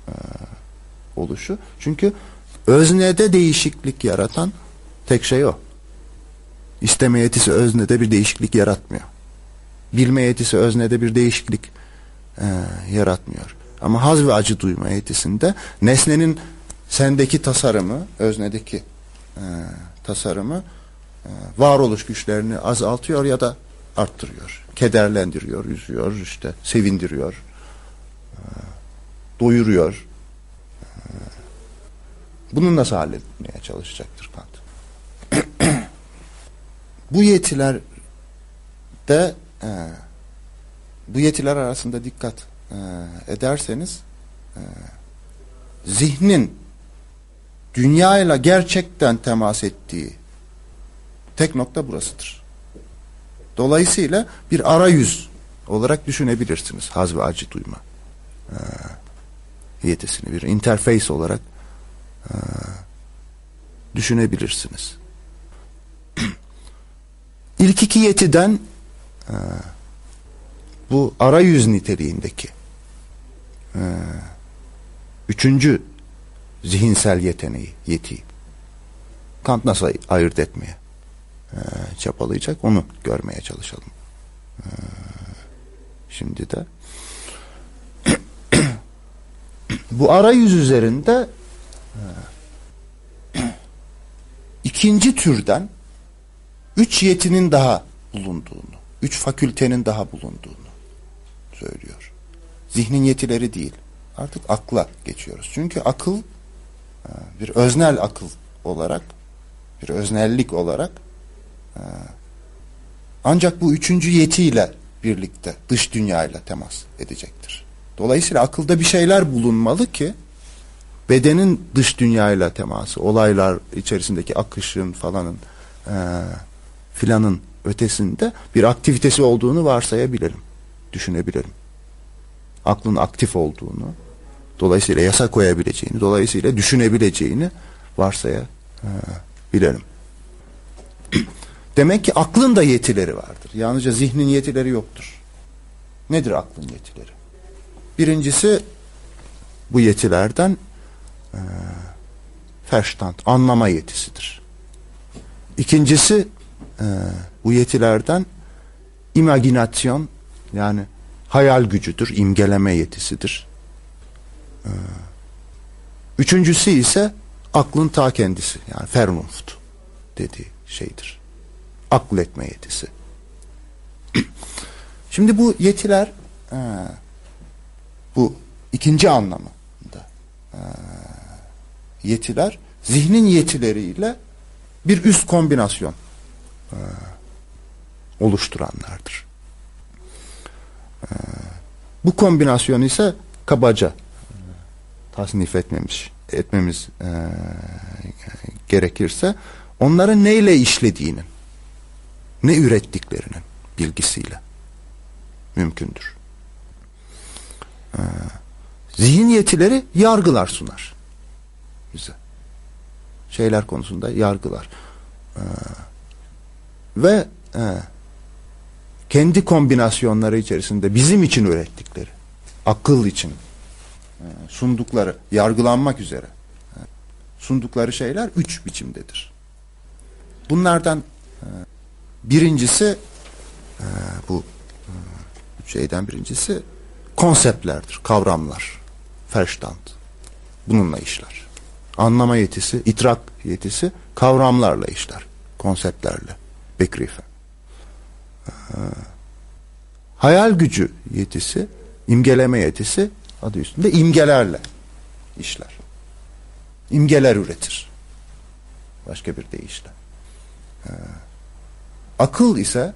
e, oluşu. Çünkü öznede değişiklik yaratan tek şey o. İsteme yetisi öznede bir değişiklik yaratmıyor. Bilme yetisi öznede bir değişiklik e, yaratmıyor. Ama haz ve acı duyma yetisinde nesnenin sendeki tasarımı, öznedeki e, tasarımı e, varoluş güçlerini azaltıyor ya da arttırıyor. Kederlendiriyor, üzüyor, işte sevindiriyor, e, doyuruyor. E, bunu nasıl halletmeye çalışacaktır Kant? bu yetiler de e, bu yetiler arasında dikkat ederseniz zihnin dünyayla gerçekten temas ettiği tek nokta burasıdır. Dolayısıyla bir arayüz olarak düşünebilirsiniz haz ve acı duyma e, yetisini bir interface olarak e, düşünebilirsiniz. İlk iki yetiden e, bu arayüz niteliğindeki e, üçüncü zihinsel yeteneği, yeti. Kant nasıl ayırt etmeye e, çapalayacak onu görmeye çalışalım. E, şimdi de bu arayüz üzerinde e, ikinci türden üç yetinin daha bulunduğunu, üç fakültenin daha bulunduğunu söylüyor. Zihnin yetileri değil. Artık akla geçiyoruz. Çünkü akıl e, bir öznel akıl olarak, bir öznellik olarak ancak bu üçüncü yetiyle birlikte dış dünyayla temas edecektir. Dolayısıyla akılda bir şeyler bulunmalı ki bedenin dış dünyayla teması, olaylar içerisindeki akışın falanın e, filanın ötesinde bir aktivitesi olduğunu varsayabilirim, düşünebilirim. Aklın aktif olduğunu. Dolayısıyla yasa koyabileceğini, dolayısıyla düşünebileceğini varsayabilirim. Demek ki aklın da yetileri vardır. Yalnızca zihnin yetileri yoktur. Nedir aklın yetileri? Birincisi bu yetilerden e, verstand, anlama yetisidir. İkincisi e, bu yetilerden imaginasyon yani hayal gücüdür, imgeleme yetisidir. E, üçüncüsü ise aklın ta kendisi yani Vernunft dediği şeydir. Akletme yetisi. Şimdi bu yetiler e, bu ikinci anlamında e, yetiler zihnin yetileriyle bir üst kombinasyon e, oluşturanlardır. Bu kombinasyon ise kabaca tasnif etmemiş etmemiz e, gerekirse onların neyle işlediğinin ne ürettiklerinin bilgisiyle mümkündür. Ee, zihin yetileri yargılar sunar bize. Şeyler konusunda yargılar. Ee, ve e, kendi kombinasyonları içerisinde bizim için ürettikleri, akıl için e, sundukları, yargılanmak üzere e, sundukları şeyler üç biçimdedir. Bunlardan e, birincisi e, bu e, şeyden birincisi konseptlerdir, kavramlar. Verstand. Bununla işler. Anlama yetisi, itrak yetisi kavramlarla işler. Konseptlerle. Begrife. Ee, hayal gücü yetisi, imgeleme yetisi adı üstünde imgelerle işler. İmgeler üretir. Başka bir deyişle. Ee, akıl ise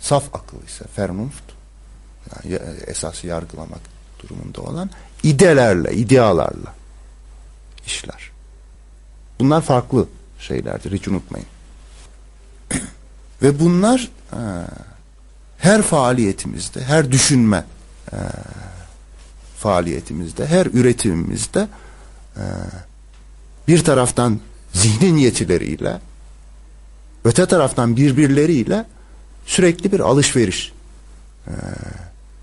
saf akıl ise Vernunft yani esası yargılamak durumunda olan idelerle, idealarla işler. Bunlar farklı şeylerdir hiç unutmayın. Ve bunlar e, her faaliyetimizde, her düşünme e, faaliyetimizde, her üretimimizde e, bir taraftan zihnin yetileriyle öte taraftan birbirleriyle sürekli bir alışveriş e,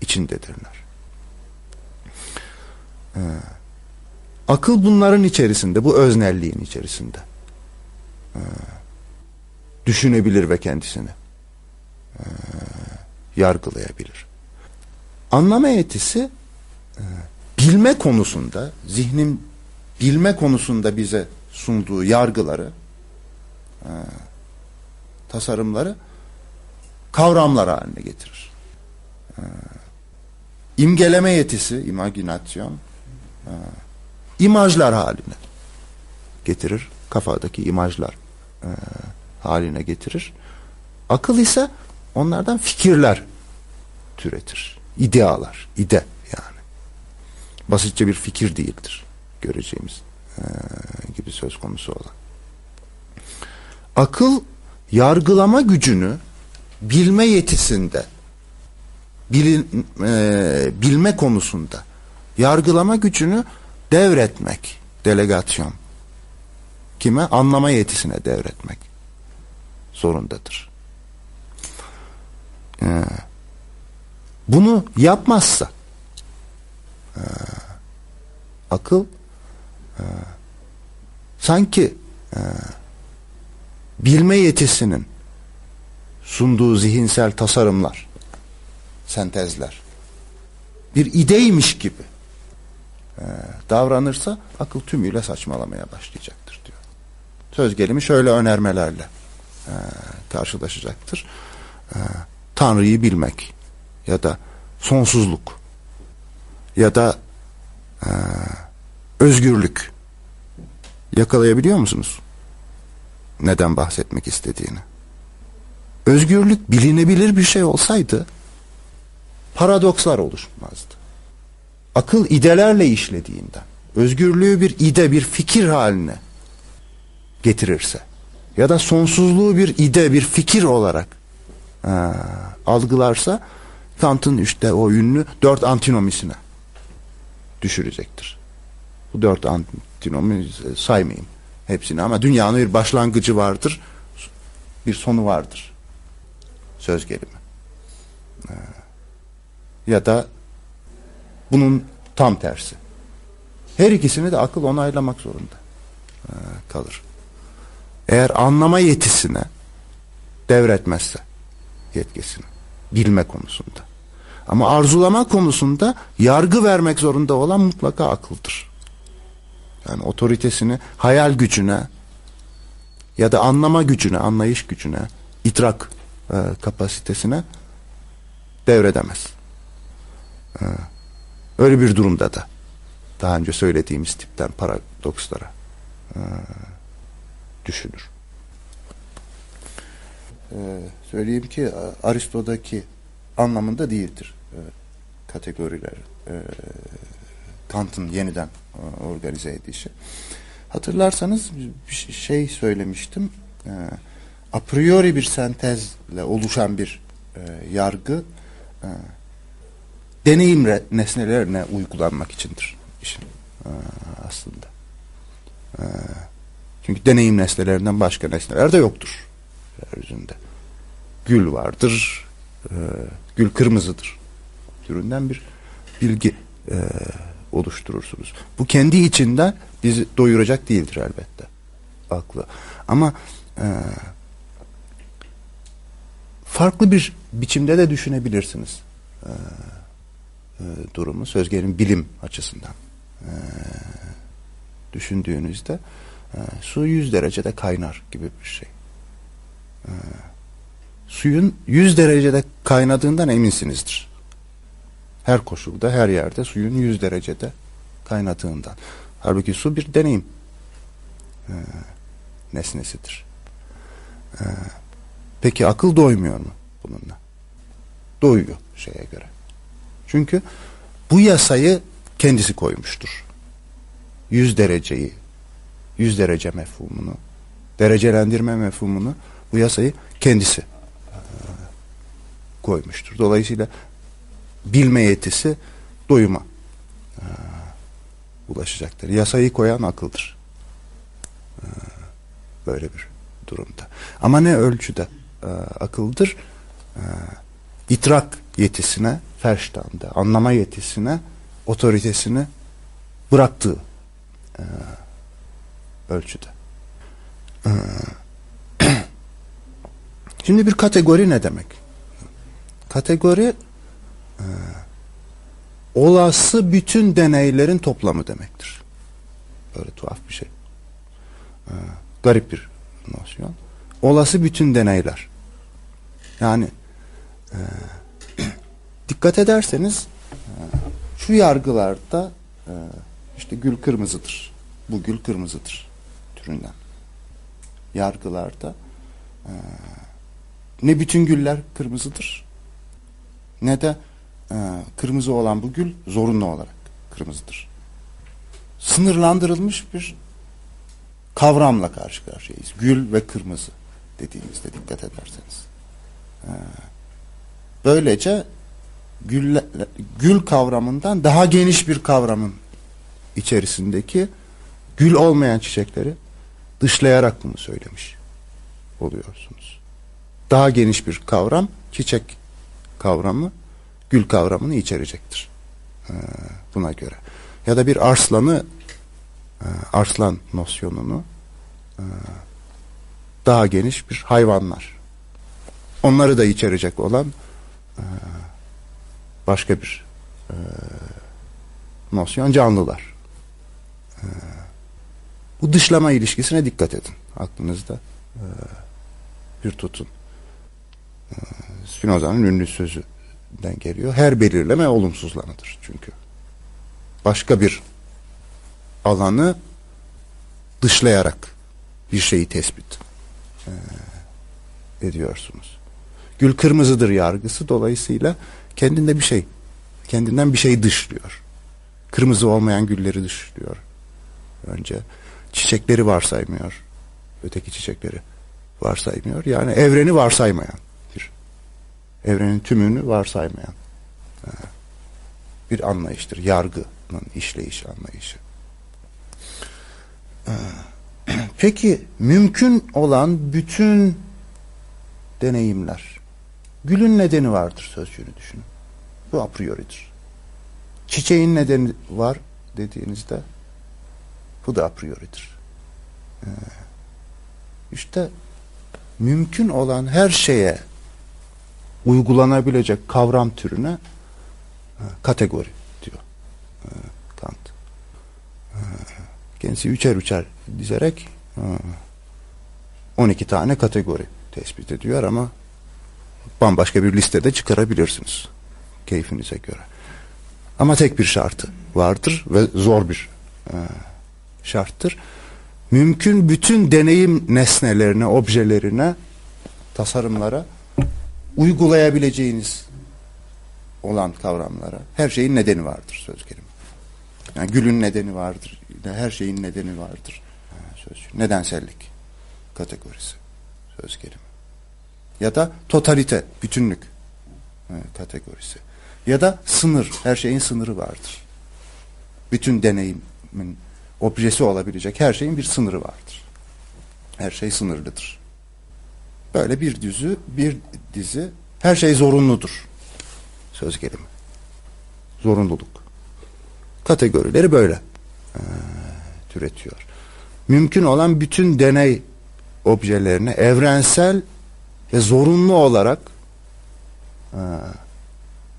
içindedirler. Ee, akıl bunların içerisinde, bu öznelliğin içerisinde. Ee, düşünebilir ve kendisini e, yargılayabilir. Anlama yetisi e, bilme konusunda, zihnin bilme konusunda bize sunduğu yargıları, e, tasarımları kavramlar haline getirir. E, imgeleme yetisi, imaginasyon, e, imajlar haline getirir. Kafadaki imajlar e, haline getirir. Akıl ise onlardan fikirler türetir. İdealar, ide yani. Basitçe bir fikir değildir göreceğimiz e, gibi söz konusu olan. Akıl yargılama gücünü bilme yetisinde bilin, e, bilme konusunda yargılama gücünü devretmek, delegasyon kime? Anlama yetisine devretmek zorundadır. Ee, bunu yapmazsa e, akıl e, sanki e, bilme yetisinin sunduğu zihinsel tasarımlar sentezler. Bir ideymiş gibi e, davranırsa akıl tümüyle saçmalamaya başlayacaktır diyor. Söz gelimi şöyle önermelerle e, karşılaşacaktır. E, Tanrı'yı bilmek ya da sonsuzluk ya da özgürlük yakalayabiliyor musunuz? Neden bahsetmek istediğini? Özgürlük bilinebilir bir şey olsaydı paradokslar oluşmazdı. Akıl idelerle işlediğinden, özgürlüğü bir ide, bir fikir haline getirirse ya da sonsuzluğu bir ide, bir fikir olarak e, algılarsa Kant'ın işte o ünlü dört antinomisine düşürecektir. Bu dört antinomu saymayayım hepsini ama dünyanın bir başlangıcı vardır, bir sonu vardır. Söz gelimi. Ee, ya da bunun tam tersi. Her ikisini de akıl onaylamak zorunda ee, kalır. Eğer anlama yetisine devretmezse yetkisini bilme konusunda. Ama arzulama konusunda yargı vermek zorunda olan mutlaka akıldır. Yani otoritesini hayal gücüne ya da anlama gücüne, anlayış gücüne, idrak e, kapasitesine devredemez. E, öyle bir durumda da daha önce söylediğimiz tipten paradokslara e, düşünür. E, söyleyeyim ki Aristo'daki anlamında değildir e, kategoriler. E, Kant'ın yeniden e, organize edişi. Hatırlarsanız bir şey söylemiştim. E, a priori bir sentezle oluşan bir e, yargı deneyim nesnelerine uygulanmak içindir işin aslında. Çünkü deneyim nesnelerinden başka nesneler de yoktur yeryüzünde. Gül vardır, gül kırmızıdır türünden bir bilgi e, oluşturursunuz. Bu kendi içinden bizi doyuracak değildir elbette. Aklı. Ama e, farklı bir biçimde de düşünebilirsiniz e, e, durumu. Sözgerin bilim açısından e, düşündüğünüzde e, su 100 derecede kaynar gibi bir şey. E, suyun 100 derecede kaynadığından eminsinizdir. Her koşulda, her yerde suyun 100 derecede kaynadığından. Halbuki su bir deneyim e, nesnesidir. E, peki akıl doymuyor mu bununla? Doyuyor şeye göre. Çünkü bu yasayı kendisi koymuştur. 100 dereceyi, 100 derece mefhumunu, derecelendirme mefhumunu bu yasayı kendisi e, koymuştur. Dolayısıyla bilme yetisi doyuma e, ulaşacaktır. Yasayı koyan akıldır. E, böyle bir durumda. Ama ne ölçüde e, akıldır? E, yetisine, ferştanda, anlama yetisine, otoritesini bıraktığı e, ölçüde. Şimdi bir kategori ne demek? Kategori e, olası bütün deneylerin toplamı demektir. Böyle tuhaf bir şey. E, garip bir nosyon. Olası bütün deneyler. Yani e, dikkat ederseniz e, şu yargılarda e, işte gül kırmızıdır. Bu gül kırmızıdır türünden. Yargılarda e, ne bütün güller kırmızıdır ne de kırmızı olan bu gül zorunlu olarak kırmızıdır. Sınırlandırılmış bir kavramla karşı karşıyayız. Gül ve kırmızı dediğimizde dikkat ederseniz. E, böylece gül, gül kavramından daha geniş bir kavramın içerisindeki gül olmayan çiçekleri dışlayarak bunu söylemiş oluyorsunuz. Daha geniş bir kavram çiçek kavramı gül kavramını içerecektir. Ee, buna göre. Ya da bir arslanı e, arslan nosyonunu e, daha geniş bir hayvanlar. Onları da içerecek olan e, başka bir e, nosyon canlılar. E, bu dışlama ilişkisine dikkat edin. Aklınızda e, bir tutun. E, Spinoza'nın ünlü sözünden geliyor. Her belirleme olumsuzlanıdır çünkü. Başka bir alanı dışlayarak bir şeyi tespit e, ediyorsunuz. Gül kırmızıdır yargısı dolayısıyla kendinde bir şey, kendinden bir şey dışlıyor. Kırmızı olmayan gülleri dışlıyor. Önce çiçekleri varsaymıyor. Öteki çiçekleri varsaymıyor. Yani evreni varsaymayan evrenin tümünü varsaymayan bir anlayıştır. Yargının işleyiş anlayışı. Ee, peki mümkün olan bütün deneyimler gülün nedeni vardır sözcüğünü düşünün. Bu a priori'dir. Çiçeğin nedeni var dediğinizde bu da a priori'dir. Ee, işte mümkün olan her şeye uygulanabilecek kavram türüne e, kategori diyor e, Kant. E, kendisi üçer üçer dizerek 12 tane kategori tespit ediyor ama bambaşka bir listede çıkarabilirsiniz keyfinize göre. Ama tek bir şartı vardır ve zor bir şarttır. Mümkün bütün deneyim nesnelerine, objelerine, tasarımlara uygulayabileceğiniz olan kavramlara her şeyin nedeni vardır söz kelime. Yani gülün nedeni vardır. Her şeyin nedeni vardır. Söz, nedensellik kategorisi söz kelime. Ya da totalite, bütünlük kategorisi. Ya da sınır, her şeyin sınırı vardır. Bütün deneyimin objesi olabilecek her şeyin bir sınırı vardır. Her şey sınırlıdır. Böyle bir düzü, bir dizi her şey zorunludur. Söz gelimi. Zorunluluk. Kategorileri böyle e, türetiyor. Mümkün olan bütün deney objelerine evrensel ve zorunlu olarak e,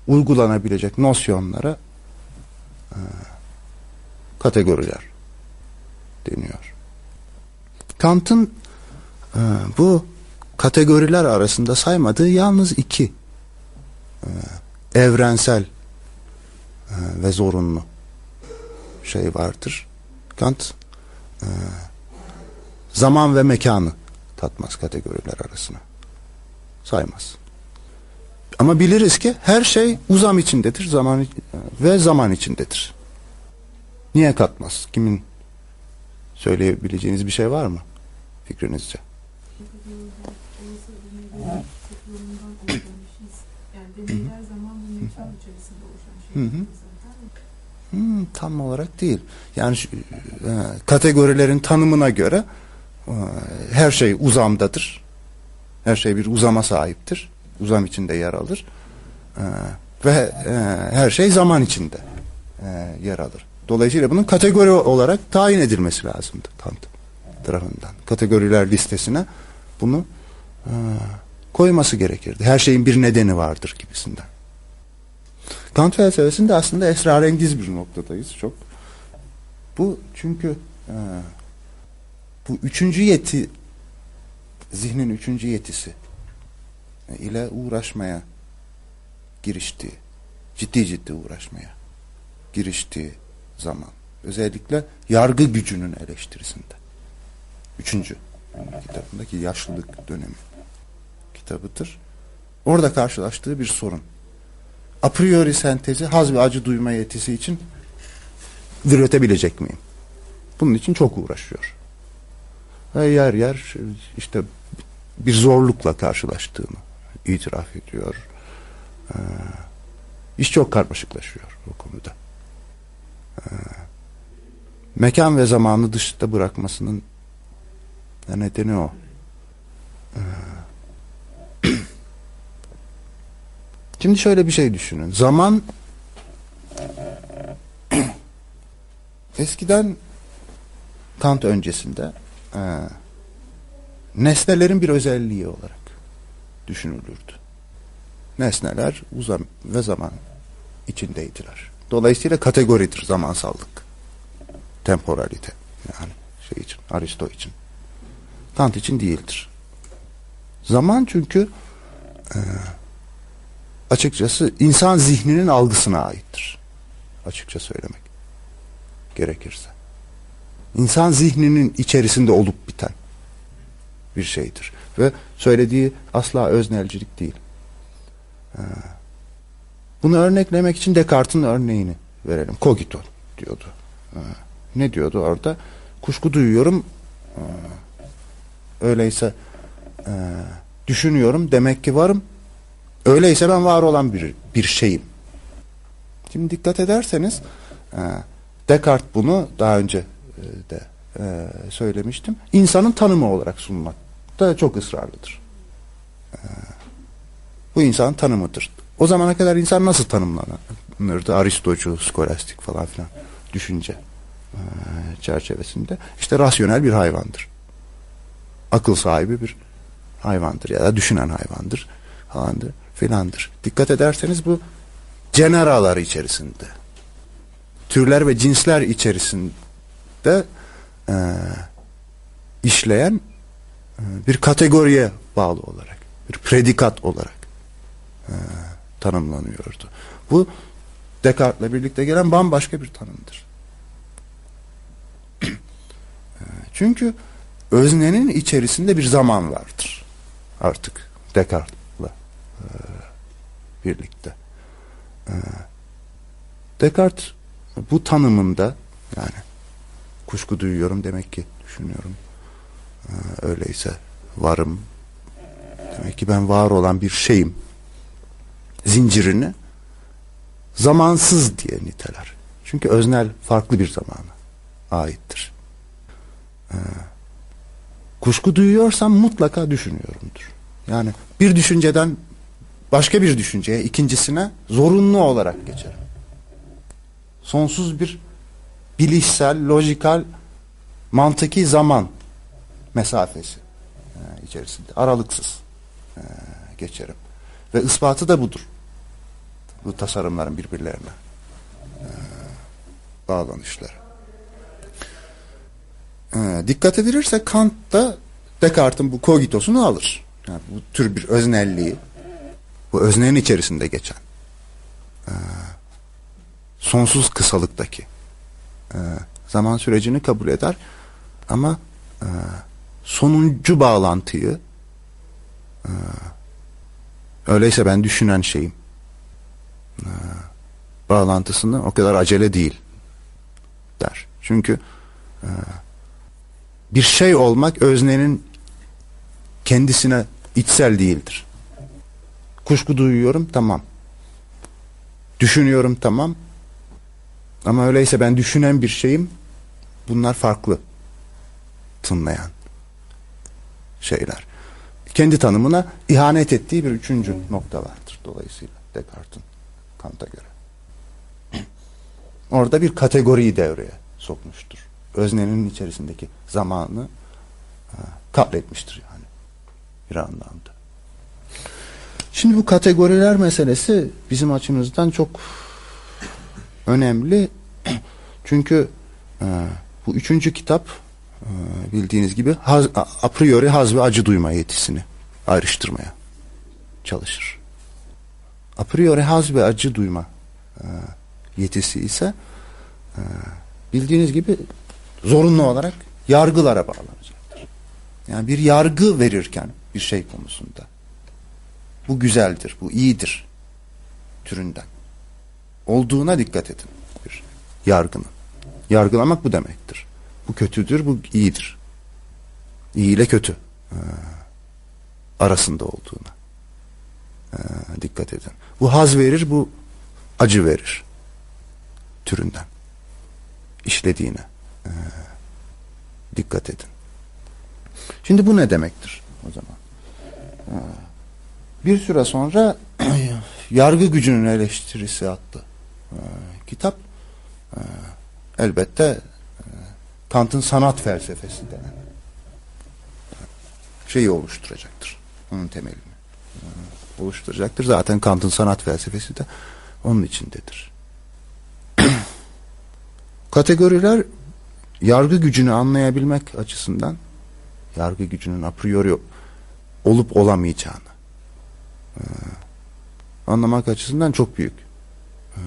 uygulanabilecek nosyonlara e, kategoriler deniyor. Kant'ın e, bu kategoriler arasında saymadığı yalnız iki e, evrensel e, ve zorunlu şey vardır. Kant e, zaman ve mekanı tatmaz kategoriler arasına. Saymaz. Ama biliriz ki her şey uzam içindedir zaman ve zaman içindedir. Niye katmaz? Kimin söyleyebileceğiniz bir şey var mı fikrinizce? Hı hı. Hmm, tam olarak değil. Yani e, kategorilerin tanımına göre e, her şey uzamdadır. Her şey bir uzama sahiptir. Uzam içinde yer alır. E, ve e, her şey zaman içinde e, yer alır. Dolayısıyla bunun kategori olarak tayin edilmesi lazımdı Kant tarafından. Kategoriler listesine bunu e, koyması gerekirdi. Her şeyin bir nedeni vardır gibisinden. Kant felsefesinde aslında esrarengiz bir noktadayız çok. Bu çünkü e, bu üçüncü yeti zihnin üçüncü yetisi ile uğraşmaya girişti. Ciddi ciddi uğraşmaya giriştiği zaman. Özellikle yargı gücünün eleştirisinde. Üçüncü kitabındaki yaşlılık dönemi kitabıdır. Orada karşılaştığı bir sorun a priori sentezi haz ve acı duyma yetisi için üretebilecek miyim? Bunun için çok uğraşıyor. Ve yer yer işte bir zorlukla karşılaştığını itiraf ediyor. Ee, iş çok karmaşıklaşıyor o konuda. Ee, mekan ve zamanı dışta bırakmasının nedeni o. Ee, Şimdi şöyle bir şey düşünün. Zaman eskiden Kant öncesinde e, nesnelerin bir özelliği olarak düşünülürdü. Nesneler uzam ve zaman içindeydiler. Dolayısıyla kategoridir zamansallık. Temporalite. Yani şey için, Aristo için. Kant için değildir. Zaman çünkü e, açıkçası insan zihninin algısına aittir. Açıkça söylemek gerekirse. İnsan zihninin içerisinde olup biten bir şeydir. Ve söylediği asla öznelcilik değil. Ee, bunu örneklemek için Descartes'in örneğini verelim. Cogito diyordu. Ee, ne diyordu orada? Kuşku duyuyorum. Ee, öyleyse düşünüyorum. Demek ki varım Öyleyse ben var olan bir, bir şeyim Şimdi dikkat ederseniz e, Descartes bunu daha önce e, de e, söylemiştim. İnsanın tanımı olarak sunmakta çok ısrarlıdır. Bu insanın tanımıdır. O zamana kadar insan nasıl tanımlanırdı? Aristocu, skolastik falan filan düşünce çerçevesinde. İşte rasyonel bir hayvandır. Akıl sahibi bir hayvandır ya da düşünen hayvandır falandır filandır. Dikkat ederseniz bu generalar içerisinde türler ve cinsler içerisinde e, işleyen e, bir kategoriye bağlı olarak bir predikat olarak e, tanımlanıyordu. Bu Descartes'le birlikte gelen bambaşka bir tanımdır. e, çünkü öznenin içerisinde bir zaman vardır. Artık Descartes'la e, birlikte. E, Descartes bu tanımında yani kuşku duyuyorum demek ki düşünüyorum. E, öyleyse varım. Demek ki ben var olan bir şeyim. Zincirini zamansız diye niteler. Çünkü öznel farklı bir zamana aittir. Ee, kuşku duyuyorsam mutlaka düşünüyorumdur. Yani bir düşünceden başka bir düşünceye, ikincisine zorunlu olarak geçerim. Sonsuz bir bilişsel, lojikal, mantıki zaman mesafesi e, içerisinde aralıksız e, geçerim. Ve ispatı da budur. Bu tasarımların birbirlerine e, bağlanışları. Dikkat edilirse Kant da Descartes'in bu kogitosunu alır. Yani bu tür bir öznelliği, bu öznenin içerisinde geçen, e, sonsuz kısalıktaki e, zaman sürecini kabul eder. Ama e, sonuncu bağlantıyı e, öyleyse ben düşünen şeyim e, bağlantısını o kadar acele değil der. Çünkü e, bir şey olmak öznenin kendisine içsel değildir. Kuşku duyuyorum tamam. Düşünüyorum tamam. Ama öyleyse ben düşünen bir şeyim. Bunlar farklı tınlayan şeyler. Kendi tanımına ihanet ettiği bir üçüncü nokta vardır. Dolayısıyla Descartes'in Kant'a göre. Orada bir kategoriyi devreye sokmuştur. Öznenin içerisindeki zamanı ha, katletmiştir yani bir anlamda. Şimdi bu kategoriler meselesi bizim açımızdan çok önemli. Çünkü e, bu üçüncü kitap e, bildiğiniz gibi haz, a priori haz ve acı duyma yetisini ayrıştırmaya çalışır. A priori haz ve acı duyma e, yetisi ise e, bildiğiniz gibi zorunlu olarak yargılara bağlanacaktır. Yani bir yargı verirken bir şey konusunda bu güzeldir, bu iyidir türünden olduğuna dikkat edin bir yargının. Yargılamak bu demektir. Bu kötüdür, bu iyidir. İyi ile kötü e, arasında olduğuna e, dikkat edin. Bu haz verir, bu acı verir türünden işlediğine e, dikkat edin. Şimdi bu ne demektir o zaman? E, bir süre sonra yargı gücünün eleştirisi attı e, kitap e, elbette e, Kant'ın sanat felsefesi denen şeyi oluşturacaktır. Onun temelini e, oluşturacaktır. Zaten Kant'ın sanat felsefesi de onun içindedir. Kategoriler yargı gücünü anlayabilmek açısından yargı gücünün a priori olup olamayacağını anlamak açısından çok büyük e,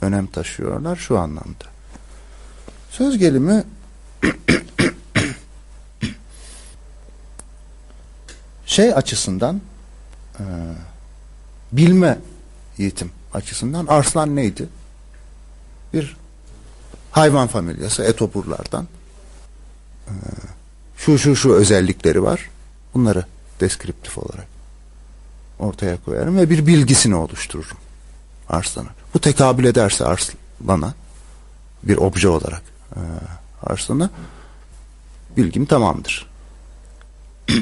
önem taşıyorlar şu anlamda. Söz gelimi şey açısından e, bilme yetim açısından arslan neydi? Bir hayvan familyası etoburlardan şu şu şu özellikleri var. Bunları deskriptif olarak ortaya koyarım ve bir bilgisini oluştururum. Arslanı. Bu tekabül ederse arslana bir obje olarak e, arslana bilgim tamamdır.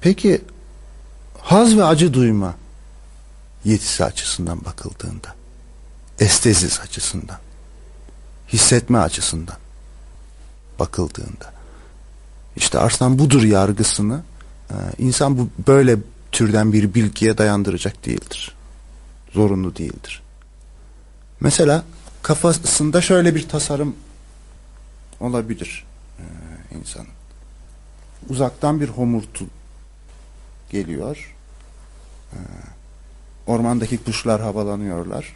Peki haz ve acı duyma yetisi açısından bakıldığında estezis açısından hissetme açısından bakıldığında işte arslan budur yargısını insan bu böyle türden bir bilgiye dayandıracak değildir. Zorunlu değildir. Mesela kafasında şöyle bir tasarım olabilir e, insanın. Uzaktan bir homurtu geliyor. E, ormandaki kuşlar havalanıyorlar.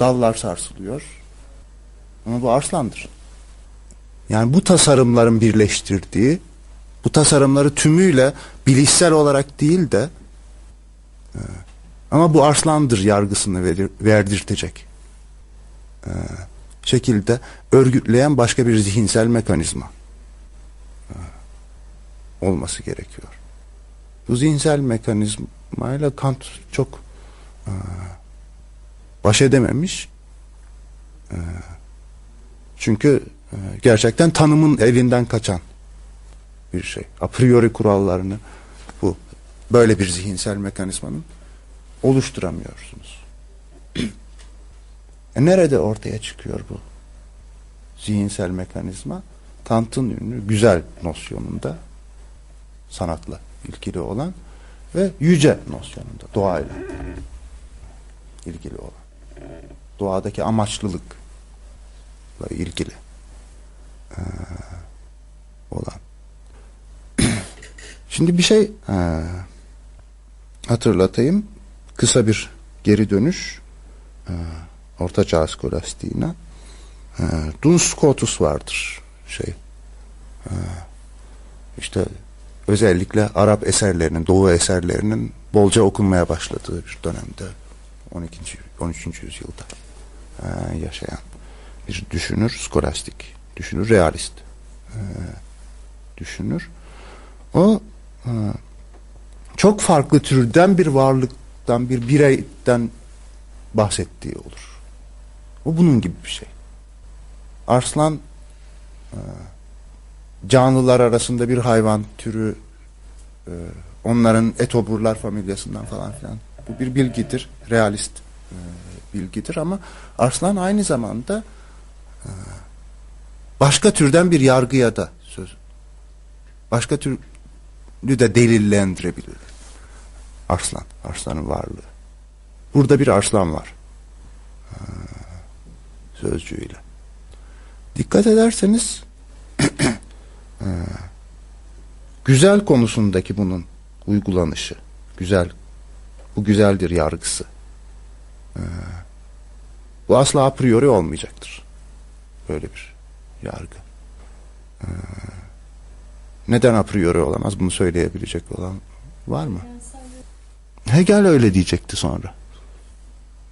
Dallar sarsılıyor. Ama bu arslandır. Yani bu tasarımların birleştirdiği, bu tasarımları tümüyle bilişsel olarak değil de e, ama bu arslandır yargısını verir, verdirtecek e, şekilde örgütleyen başka bir zihinsel mekanizma e, olması gerekiyor. Bu zihinsel mekanizmayla Kant çok e, baş edememiş. E, çünkü e, gerçekten tanımın elinden kaçan bir şey. A priori kurallarını bu böyle bir zihinsel mekanizmanın oluşturamıyorsunuz. e nerede ortaya çıkıyor bu zihinsel mekanizma? Kant'ın ünlü güzel nosyonunda sanatla ilgili olan ve yüce nosyonunda doğayla ilgili olan doğadaki amaçlılıkla ilgili ee, olan şimdi bir şey e, hatırlatayım kısa bir geri dönüş e, Orta Çağ skolastiğine e, Duns Scotus vardır şey e, işte özellikle Arap eserlerinin, Doğu eserlerinin bolca okunmaya başladığı bir dönemde 12. 13. yüzyılda e, yaşayan bir düşünür, skolastik düşünür, realist e, düşünür. O e, çok farklı türden bir varlıktan, bir bireyden bahsettiği olur. O bunun gibi bir şey. Arslan e, canlılar arasında bir hayvan türü e, onların etoburlar familyasından falan filan. Bu bir bilgidir. Realist e, bilgidir ama arslan aynı zamanda başka türden bir yargıya da söz başka türlü de delillendirebilir. Arslan, arslanın varlığı. Burada bir arslan var. E, sözcüğüyle. Dikkat ederseniz güzel konusundaki bunun uygulanışı, güzel, bu güzeldir yargısı. Ee, bu asla a priori olmayacaktır. Böyle bir yargı. Ee, neden a priori olamaz? Bunu söyleyebilecek olan var mı? Hegel öyle diyecekti sonra.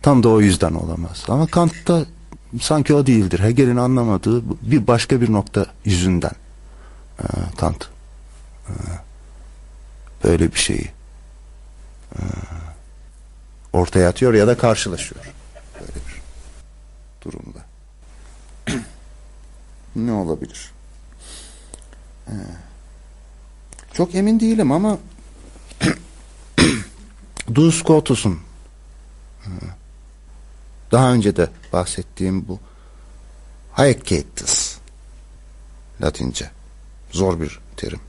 Tam da o yüzden olamaz. Ama Kant'ta sanki o değildir. Hegel'in anlamadığı bir başka bir nokta yüzünden ee, Kant ee, böyle bir şeyi ee, ortaya atıyor ya da karşılaşıyor. Böyle bir durumda. ne olabilir? Ee, çok emin değilim ama Duns Scotus'un e, daha önce de bahsettiğim bu Haeccetus Latince zor bir terim.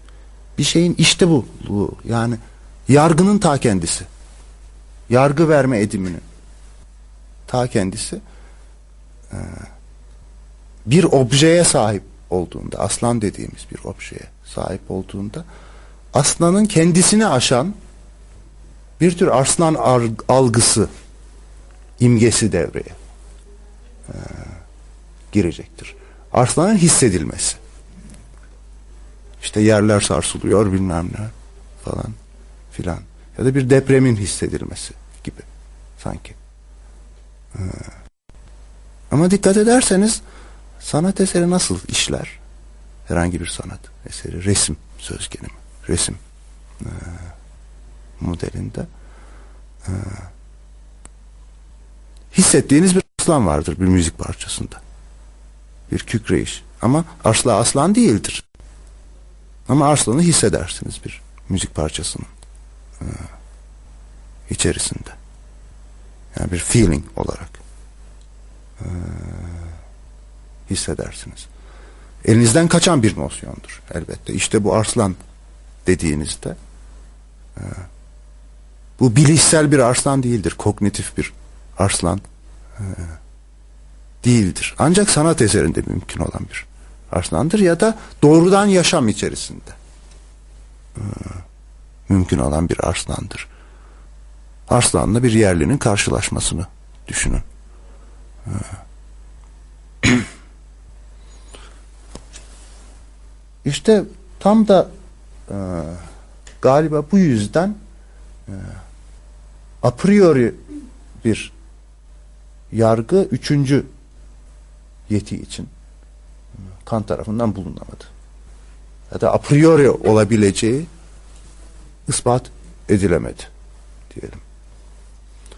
Bir şeyin işte bu, bu yani yargının ta kendisi yargı verme ediminin ta kendisi e, bir objeye sahip olduğunda aslan dediğimiz bir objeye sahip olduğunda aslanın kendisini aşan bir tür arslan algısı imgesi devreye e, girecektir. Arslanın hissedilmesi. İşte yerler sarsılıyor bilmem ne falan filan ya da bir depremin hissedilmesi gibi sanki. Ee, ama dikkat ederseniz sanat eseri nasıl işler? Herhangi bir sanat eseri, resim söz gelimi, resim e, modelinde. Ee, hissettiğiniz bir aslan vardır bir müzik parçasında. Bir kükreyiş. Ama asla aslan değildir. Ama aslanı hissedersiniz bir müzik parçasının e, içerisinde. Yani bir feeling olarak e, hissedersiniz. Elinizden kaçan bir nosyondur elbette. İşte bu arslan dediğinizde e, bu bilişsel bir arslan değildir. Kognitif bir arslan e, değildir. Ancak sanat eserinde mümkün olan bir arslandır ya da doğrudan yaşam içerisinde e, mümkün olan bir arslandır. Arslanla bir yerlinin karşılaşmasını düşünün. İşte tam da e, galiba bu yüzden e, a priori bir yargı üçüncü yeti için Kant tarafından bulunamadı. Ya da a priori olabileceği ispat edilemedi diyelim.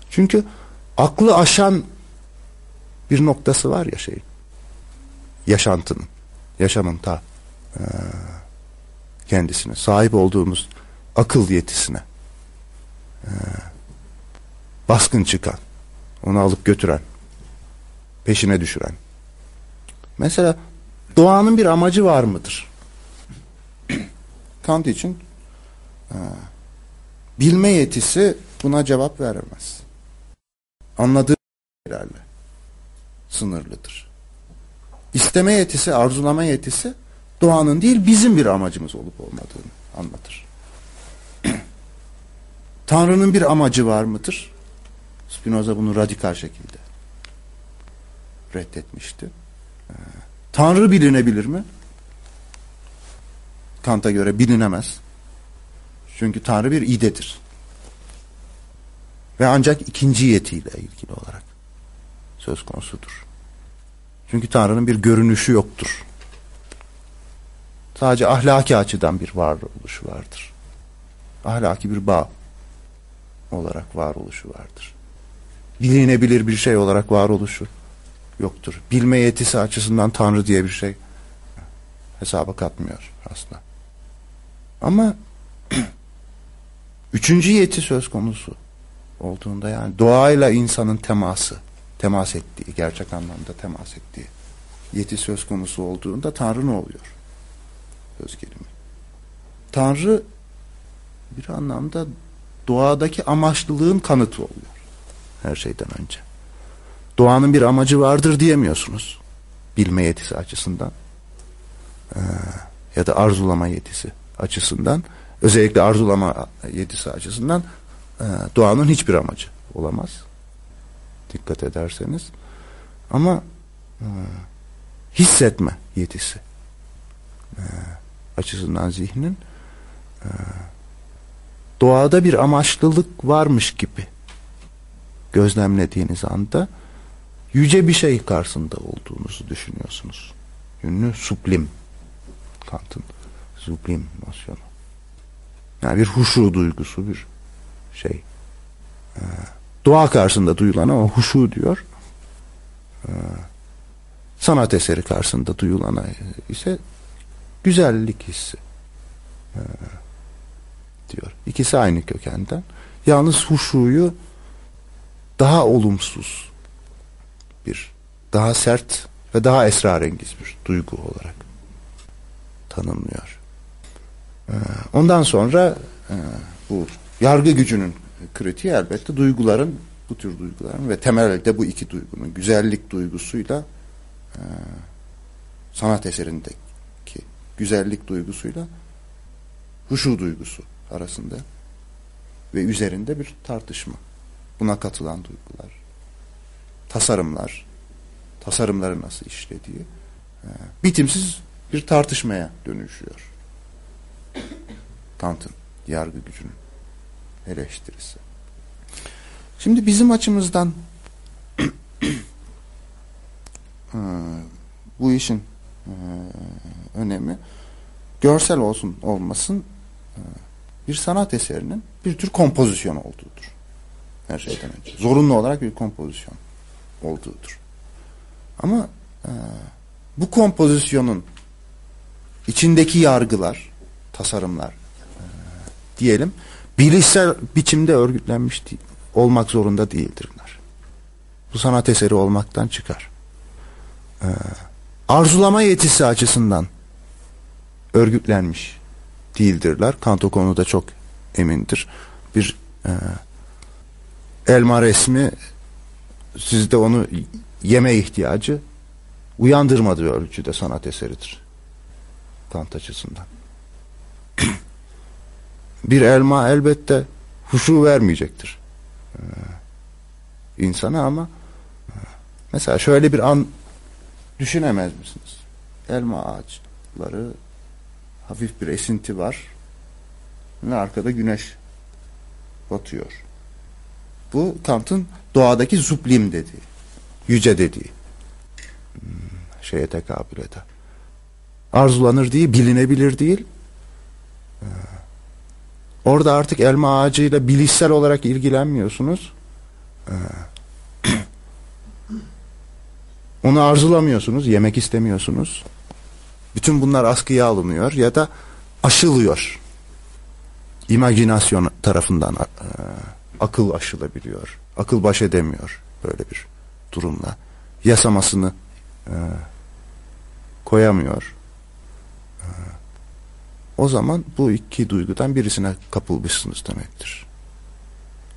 Çünkü aklı aşan bir noktası var ya şey yaşantının, yaşamın ta e, kendisine sahip olduğumuz akıl yetisine e, baskın çıkan, onu alıp götüren, peşine düşüren. Mesela doğanın bir amacı var mıdır? Kant için e, bilme yetisi buna cevap veremez. Anladığı şeylerle sınırlıdır. İsteme yetisi, arzulama yetisi doğanın değil bizim bir amacımız olup olmadığını anlatır. Tanrı'nın bir amacı var mıdır? Spinoza bunu radikal şekilde reddetmişti. Ee, Tanrı bilinebilir mi? Kant'a göre bilinemez. Çünkü Tanrı bir idedir. Ve ancak ikinci yetiyle ilgili olarak söz konusudur. Çünkü Tanrı'nın bir görünüşü yoktur. Sadece ahlaki açıdan bir varoluşu vardır. Ahlaki bir bağ olarak varoluşu vardır. Bilinebilir bir şey olarak varoluşu yoktur. Bilme yetisi açısından Tanrı diye bir şey hesaba katmıyor aslında. Ama üçüncü yeti söz konusu olduğunda yani doğayla insanın teması, temas ettiği, gerçek anlamda temas ettiği yeti söz konusu olduğunda Tanrı ne oluyor? Söz gelimi. Tanrı bir anlamda doğadaki amaçlılığın kanıtı oluyor. Her şeyden önce. Doğanın bir amacı vardır diyemiyorsunuz. Bilme yetisi açısından. Ya da arzulama yetisi açısından. Özellikle arzulama yetisi açısından doğanın hiçbir amacı olamaz. Dikkat ederseniz. Ama hissetme yetisi açısından zihnin e, doğada bir amaçlılık varmış gibi gözlemlediğiniz anda yüce bir şey karşısında olduğunuzu düşünüyorsunuz. Ünlü sublim Kant'ın sublim nosyonu. Yani bir huşu duygusu bir şey. Ee, doğa karşısında duyulan ama huşu diyor. Ee, sanat eseri karşısında duyulana ise güzellik hissi ee, diyor. İkisi aynı kökenden. Yalnız huşuyu daha olumsuz bir, daha sert ve daha esrarengiz bir duygu olarak tanımlıyor. Ee, ondan sonra e, bu yargı gücünün kritiği elbette duyguların, bu tür duyguların ve temelde bu iki duygunun güzellik duygusuyla e, sanat eserindeki güzellik duygusuyla huşu duygusu arasında ve üzerinde bir tartışma. Buna katılan duygular, tasarımlar, tasarımları nasıl işlediği e, bitimsiz bir tartışmaya dönüşüyor. Kant'ın yargı gücünün eleştirisi. Şimdi bizim açımızdan e, bu işin e, önemi görsel olsun olmasın e, bir sanat eserinin bir tür kompozisyon olduğudur. her şeyden önce. Zorunlu olarak bir kompozisyon olduğudur. Ama e, bu kompozisyonun içindeki yargılar, tasarımlar e, diyelim bilişsel biçimde örgütlenmiş olmak zorunda değildirler. Bu sanat eseri olmaktan çıkar. E, arzulama yetisi açısından örgütlenmiş değildirler. Kant o konuda çok emindir. Bir e, elma resmi sizde onu yeme ihtiyacı uyandırmadığı ölçüde sanat eseridir. Kant açısından. bir elma elbette huşu vermeyecektir. Ee, insana ama e, mesela şöyle bir an düşünemez misiniz? Elma ağaçları hafif bir esinti var ve arkada güneş batıyor. Bu Kant'ın doğadaki zublim dediği, yüce dediği hmm, şeye tekabül eder. Arzulanır değil, bilinebilir değil. Ee, orada artık elma ağacıyla bilişsel olarak ilgilenmiyorsunuz. Onu arzulamıyorsunuz, yemek istemiyorsunuz. Bütün bunlar askıya alınıyor ya da aşılıyor. İmajinasyon tarafından e, akıl aşılabiliyor. Akıl baş edemiyor böyle bir durumla. Yasamasını e, koyamıyor. E, o zaman bu iki duygudan birisine kapılmışsınız demektir.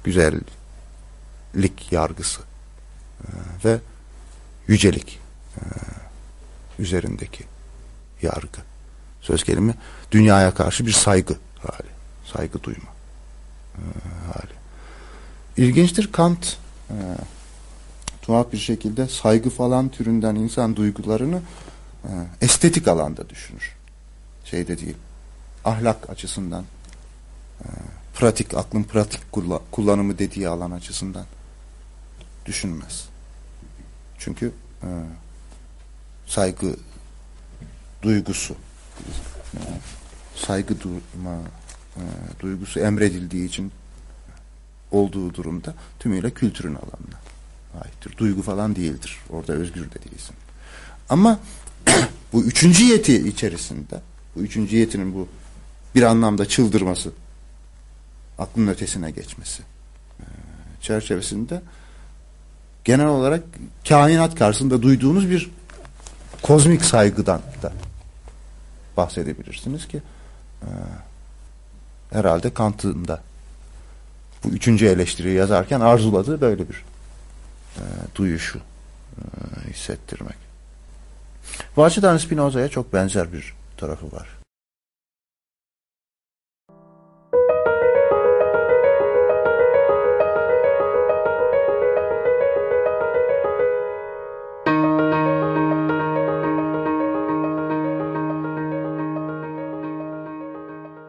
Güzellik yargısı e, ve yücelik e, üzerindeki yargı. Söz gelimi dünyaya karşı bir saygı hali. Saygı duyma e, hali. İlginçtir Kant e, tuhaf bir şekilde saygı falan türünden insan duygularını estetik alanda düşünür. Şeyde değil. Ahlak açısından pratik, aklın pratik kullanımı dediği alan açısından düşünmez. Çünkü e, saygı duygusu e, saygı duyma e, duygusu emredildiği için olduğu durumda tümüyle kültürün alanına aittir. Duygu falan değildir. Orada özgür de değilsin. Ama bu üçüncü yeti içerisinde bu üçüncü yetinin bu bir anlamda çıldırması aklın ötesine geçmesi e, çerçevesinde genel olarak kainat karşısında duyduğunuz bir kozmik saygıdan da bahsedebilirsiniz ki e, herhalde Kant'ın da bu üçüncü eleştiriyi yazarken arzuladığı böyle bir e, duyuşu e, hissettirmek. Bu Spinoza'ya çok benzer bir tarafı var.